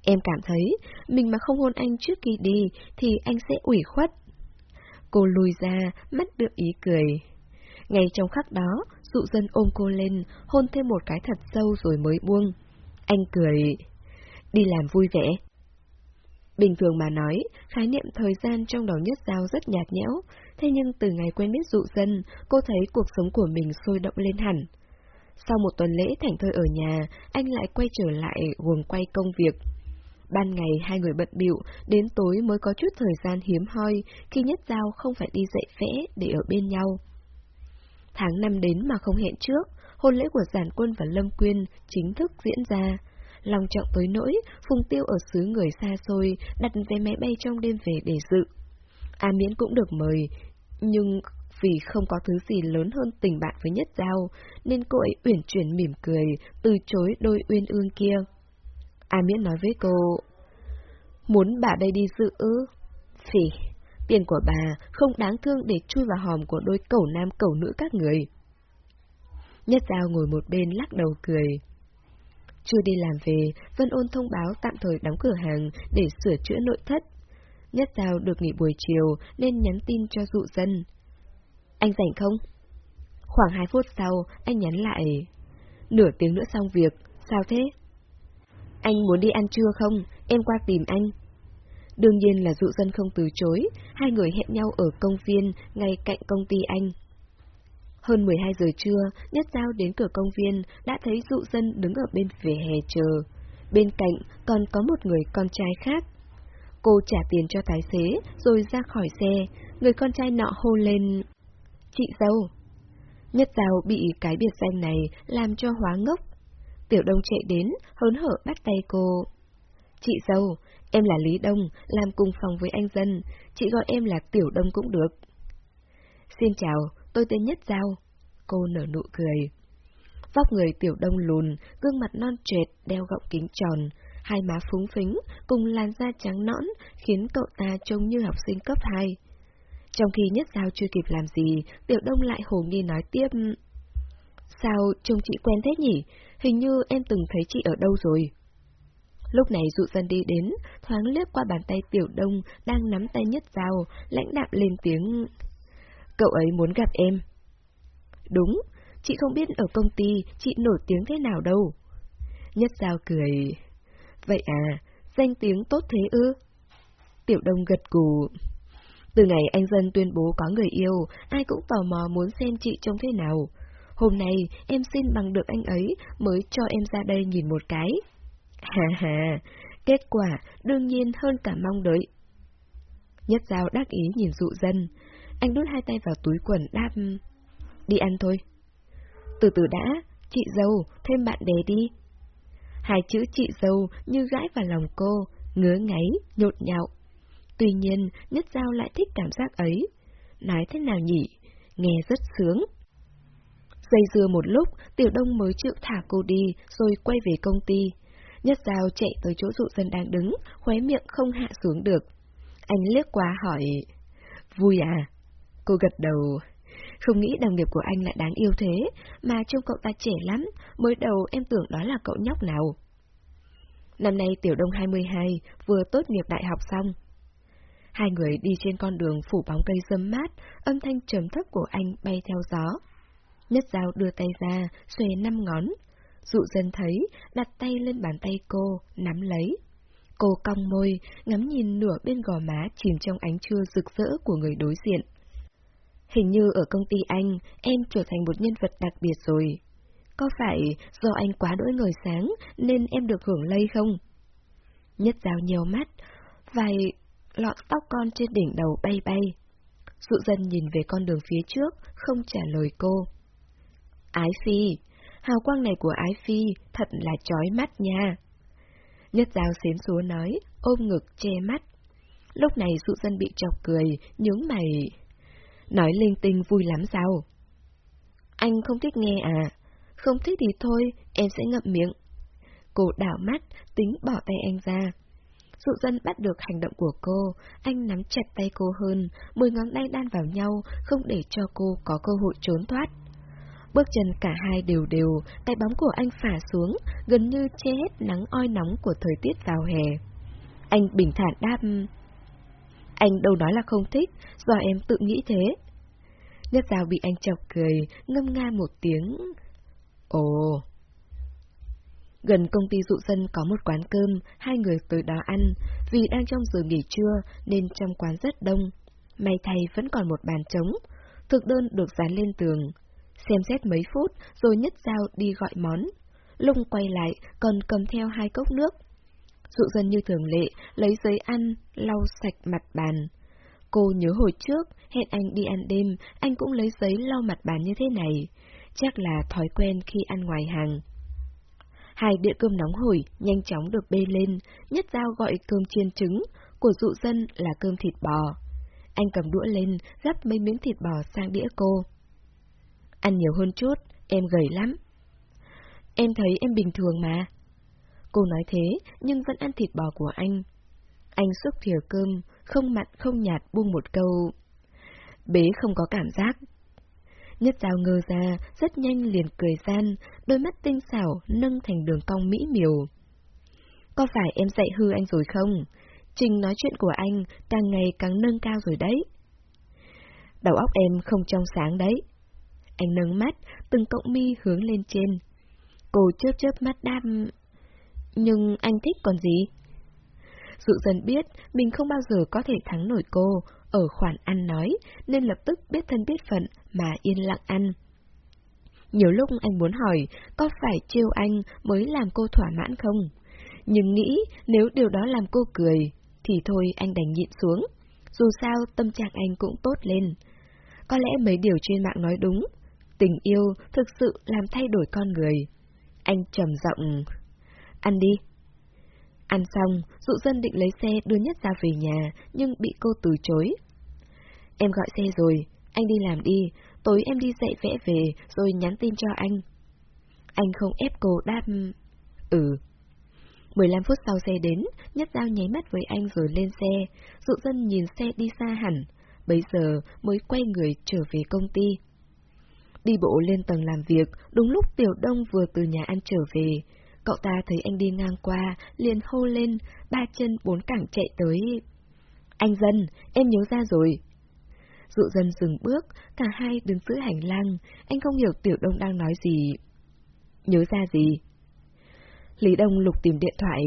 [SPEAKER 1] Em cảm thấy, mình mà không hôn anh trước khi đi, thì anh sẽ ủy khuất. Cô lùi ra, mắt được ý cười. Ngay trong khắc đó, dụ dân ôm cô lên, hôn thêm một cái thật sâu rồi mới buông. Anh cười. Đi làm vui vẻ. Bình thường mà nói, khái niệm thời gian trong đầu nhất giao rất nhạt nhẽo, thế nhưng từ ngày quen biết dụ dân, cô thấy cuộc sống của mình sôi động lên hẳn. Sau một tuần lễ thảnh thơi ở nhà, anh lại quay trở lại guồng quay công việc. Ban ngày hai người bận bịu, đến tối mới có chút thời gian hiếm hoi khi Nhất Giao không phải đi dạy vẽ để ở bên nhau. Tháng năm đến mà không hẹn trước, hôn lễ của Giản Quân và Lâm Quyên chính thức diễn ra. Lòng trọng tới nỗi, Phùng Tiêu ở xứ người xa xôi đặt vé máy bay trong đêm về để dự. A Miễn cũng được mời, nhưng vì không có thứ gì lớn hơn tình bạn với Nhất Giao, nên cô ấy uyển chuyển mỉm cười, từ chối đôi uyên ương kia. A Miễn nói với cô, muốn bà đây đi dự ư? Phỉ, tiền của bà không đáng thương để chui vào hòm của đôi cẩu nam cẩu nữ các người. Nhất Giao ngồi một bên lắc đầu cười. Chưa đi làm về, Vân Ôn thông báo tạm thời đóng cửa hàng để sửa chữa nội thất. Nhất Giao được nghỉ buổi chiều nên nhắn tin cho dụ dân. Anh rảnh không? Khoảng hai phút sau, anh nhắn lại. Nửa tiếng nữa xong việc, sao thế? Anh muốn đi ăn trưa không? Em qua tìm anh. Đương nhiên là dụ dân không từ chối, hai người hẹn nhau ở công viên ngay cạnh công ty anh. Hơn 12 giờ trưa, Nhất Giao đến cửa công viên đã thấy dụ dân đứng ở bên vỉa hè chờ. Bên cạnh còn có một người con trai khác. Cô trả tiền cho tài xế rồi ra khỏi xe, người con trai nọ hô lên. Chị dâu. Nhất Giao bị cái biệt danh này làm cho hóa ngốc. Tiểu Đông chạy đến, hớn hở bắt tay cô. Chị dâu, em là Lý Đông, làm cùng phòng với anh dân, chị gọi em là Tiểu Đông cũng được. Xin chào, tôi tên Nhất Giao. Cô nở nụ cười. Vóc người Tiểu Đông lùn, gương mặt non trệt, đeo gọng kính tròn, hai má phúng phính, cùng làn da trắng nõn, khiến cậu ta trông như học sinh cấp 2. Trong khi Nhất Giao chưa kịp làm gì, Tiểu Đông lại hồ nghi nói tiếp. Sao trông chị quen thế nhỉ? Hình như em từng thấy chị ở đâu rồi. Lúc này dụ dân đi đến, thoáng lướt qua bàn tay tiểu đông, đang nắm tay nhất dao, lãnh đạm lên tiếng. Cậu ấy muốn gặp em. Đúng, chị không biết ở công ty chị nổi tiếng thế nào đâu. Nhất Giao cười. Vậy à, danh tiếng tốt thế ư? Tiểu Đông gật cù Từ ngày anh Dân tuyên bố có người yêu, ai cũng tò mò muốn xem chị trông thế nào. Hôm nay em xin bằng được anh ấy mới cho em ra đây nhìn một cái. Hà hà, kết quả đương nhiên hơn cả mong đợi. Nhất Giao đắc ý nhìn dụ dân. Anh đút hai tay vào túi quần đáp. Đi ăn thôi. Từ từ đã, chị dâu, thêm bạn đề đi. Hai chữ chị dâu như gãi vào lòng cô, ngứa ngáy, nhột nhạo. Tuy nhiên, Nhất Giao lại thích cảm giác ấy. Nói thế nào nhỉ? Nghe rất sướng. Dây dưa một lúc, Tiểu Đông mới chịu thả cô đi, rồi quay về công ty. Nhất Giao chạy tới chỗ dụ dân đang đứng, khóe miệng không hạ xuống được. Anh liếc qua hỏi, vui à? Cô gật đầu, không nghĩ đồng nghiệp của anh lại đáng yêu thế, mà trông cậu ta trẻ lắm, mới đầu em tưởng đó là cậu nhóc nào. Năm nay Tiểu Đông 22, vừa tốt nghiệp đại học xong. Hai người đi trên con đường phủ bóng cây râm mát, âm thanh trầm thấp của anh bay theo gió. Nhất dao đưa tay ra, xòe năm ngón. Dụ dân thấy, đặt tay lên bàn tay cô, nắm lấy. Cô cong môi, ngắm nhìn nửa bên gò má chìm trong ánh trưa rực rỡ của người đối diện. Hình như ở công ty anh, em trở thành một nhân vật đặc biệt rồi. Có phải do anh quá đỗi ngời sáng nên em được hưởng lây không? Nhất rào nhiều mắt, vài lọn tóc con trên đỉnh đầu bay bay. Dụ dân nhìn về con đường phía trước, không trả lời cô. Ái Phi, hào quang này của Ái Phi thật là chói mắt nha. Nhất giáo xến xúa nói, ôm ngực che mắt. Lúc này dụ dân bị chọc cười, nhướng mày. Nói linh tinh vui lắm sao? Anh không thích nghe à? Không thích thì thôi, em sẽ ngậm miệng. Cô đảo mắt, tính bỏ tay anh ra. Dụ dân bắt được hành động của cô, anh nắm chặt tay cô hơn, mười ngón tay đan vào nhau, không để cho cô có cơ hội trốn thoát. Bước chân cả hai đều đều, tay bóng của anh phả xuống, gần như che hết nắng oi nóng của thời tiết vào hè. Anh bình thản đáp, anh đâu nói là không thích, do em tự nghĩ thế. Nhất dao bị anh chọc cười, ngâm nga một tiếng. Ồ... Gần công ty dụ dân có một quán cơm, hai người tới đó ăn, vì đang trong giờ nghỉ trưa nên trong quán rất đông. May thay vẫn còn một bàn trống, thực đơn được dán lên tường. Xem xét mấy phút rồi nhất dao đi gọi món. Lung quay lại còn cầm theo hai cốc nước. Dụ dân như thường lệ, lấy giấy ăn, lau sạch mặt bàn. Cô nhớ hồi trước, hẹn anh đi ăn đêm, anh cũng lấy giấy lau mặt bàn như thế này. Chắc là thói quen khi ăn ngoài hàng. Hai đĩa cơm nóng hổi nhanh chóng được bê lên, nhất dao gọi cơm chiên trứng, của dụ dân là cơm thịt bò. Anh cầm đũa lên, gắp mấy miếng thịt bò sang đĩa cô. Ăn nhiều hơn chút, em gầy lắm. Em thấy em bình thường mà. Cô nói thế, nhưng vẫn ăn thịt bò của anh. Anh xúc thìa cơm, không mặn không nhạt buông một câu. Bế không có cảm giác. Nhất dao ngơ ra, rất nhanh liền cười gian, đôi mắt tinh xảo nâng thành đường cong mỹ miều. Có phải em dạy hư anh rồi không? Trình nói chuyện của anh càng ngày càng nâng cao rồi đấy. Đầu óc em không trong sáng đấy. Anh nâng mắt, từng cộng mi hướng lên trên. Cô chớp chớp mắt đam. Nhưng anh thích còn gì? Dụ dần biết mình không bao giờ có thể thắng nổi cô ở khoản ăn nói, nên lập tức biết thân biết phận mà yên lặng ăn. Nhiều lúc anh muốn hỏi, có phải trêu anh mới làm cô thỏa mãn không? Nhưng nghĩ nếu điều đó làm cô cười, thì thôi anh đành nhịn xuống. Dù sao tâm trạng anh cũng tốt lên. Có lẽ mấy điều trên mạng nói đúng, tình yêu thực sự làm thay đổi con người. Anh trầm giọng, ăn đi. Ăn xong, dụ dân định lấy xe đưa nhất ra về nhà, nhưng bị cô từ chối. Em gọi xe rồi, anh đi làm đi, tối em đi dạy vẽ về rồi nhắn tin cho anh. Anh không ép cô đáp... Ừ. 15 phút sau xe đến, Nhất Giao nháy mắt với anh rồi lên xe, dụ dân nhìn xe đi xa hẳn, bấy giờ mới quay người trở về công ty. Đi bộ lên tầng làm việc, đúng lúc Tiểu Đông vừa từ nhà ăn trở về, Cậu ta thấy anh đi ngang qua, liền hô lên, ba chân bốn cẳng chạy tới. Anh dân, em nhớ ra rồi. Dụ dân dừng bước, cả hai đứng giữa hành lang, anh không hiểu Tiểu Đông đang nói gì. Nhớ ra gì? Lý Đông lục tìm điện thoại.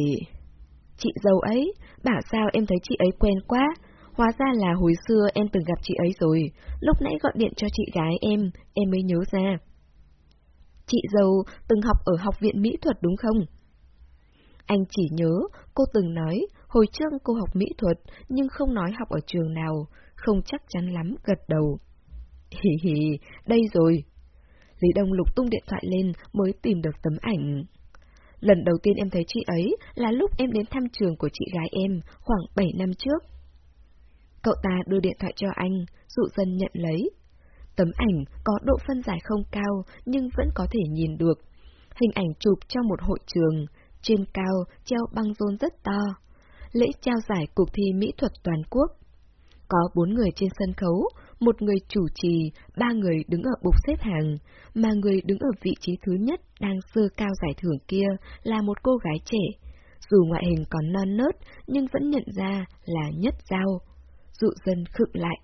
[SPEAKER 1] Chị dâu ấy, bảo sao em thấy chị ấy quen quá, hóa ra là hồi xưa em từng gặp chị ấy rồi, lúc nãy gọi điện cho chị gái em, em mới nhớ ra. Chị dâu từng học ở học viện mỹ thuật đúng không? Anh chỉ nhớ, cô từng nói, hồi trước cô học mỹ thuật, nhưng không nói học ở trường nào, không chắc chắn lắm, gật đầu. Hì hì, đây rồi. Lý Đông lục tung điện thoại lên mới tìm được tấm ảnh. Lần đầu tiên em thấy chị ấy là lúc em đến thăm trường của chị gái em, khoảng 7 năm trước. Cậu ta đưa điện thoại cho anh, dụ dân nhận lấy. Tấm ảnh có độ phân giải không cao nhưng vẫn có thể nhìn được. Hình ảnh chụp trong một hội trường, trên cao treo băng rôn rất to. Lễ trao giải cuộc thi mỹ thuật toàn quốc. Có bốn người trên sân khấu, một người chủ trì, ba người đứng ở bục xếp hàng, mà người đứng ở vị trí thứ nhất đang sơ cao giải thưởng kia là một cô gái trẻ. Dù ngoại hình còn non nớt, nhưng vẫn nhận ra là nhất giao. Dụ dân khựng lại.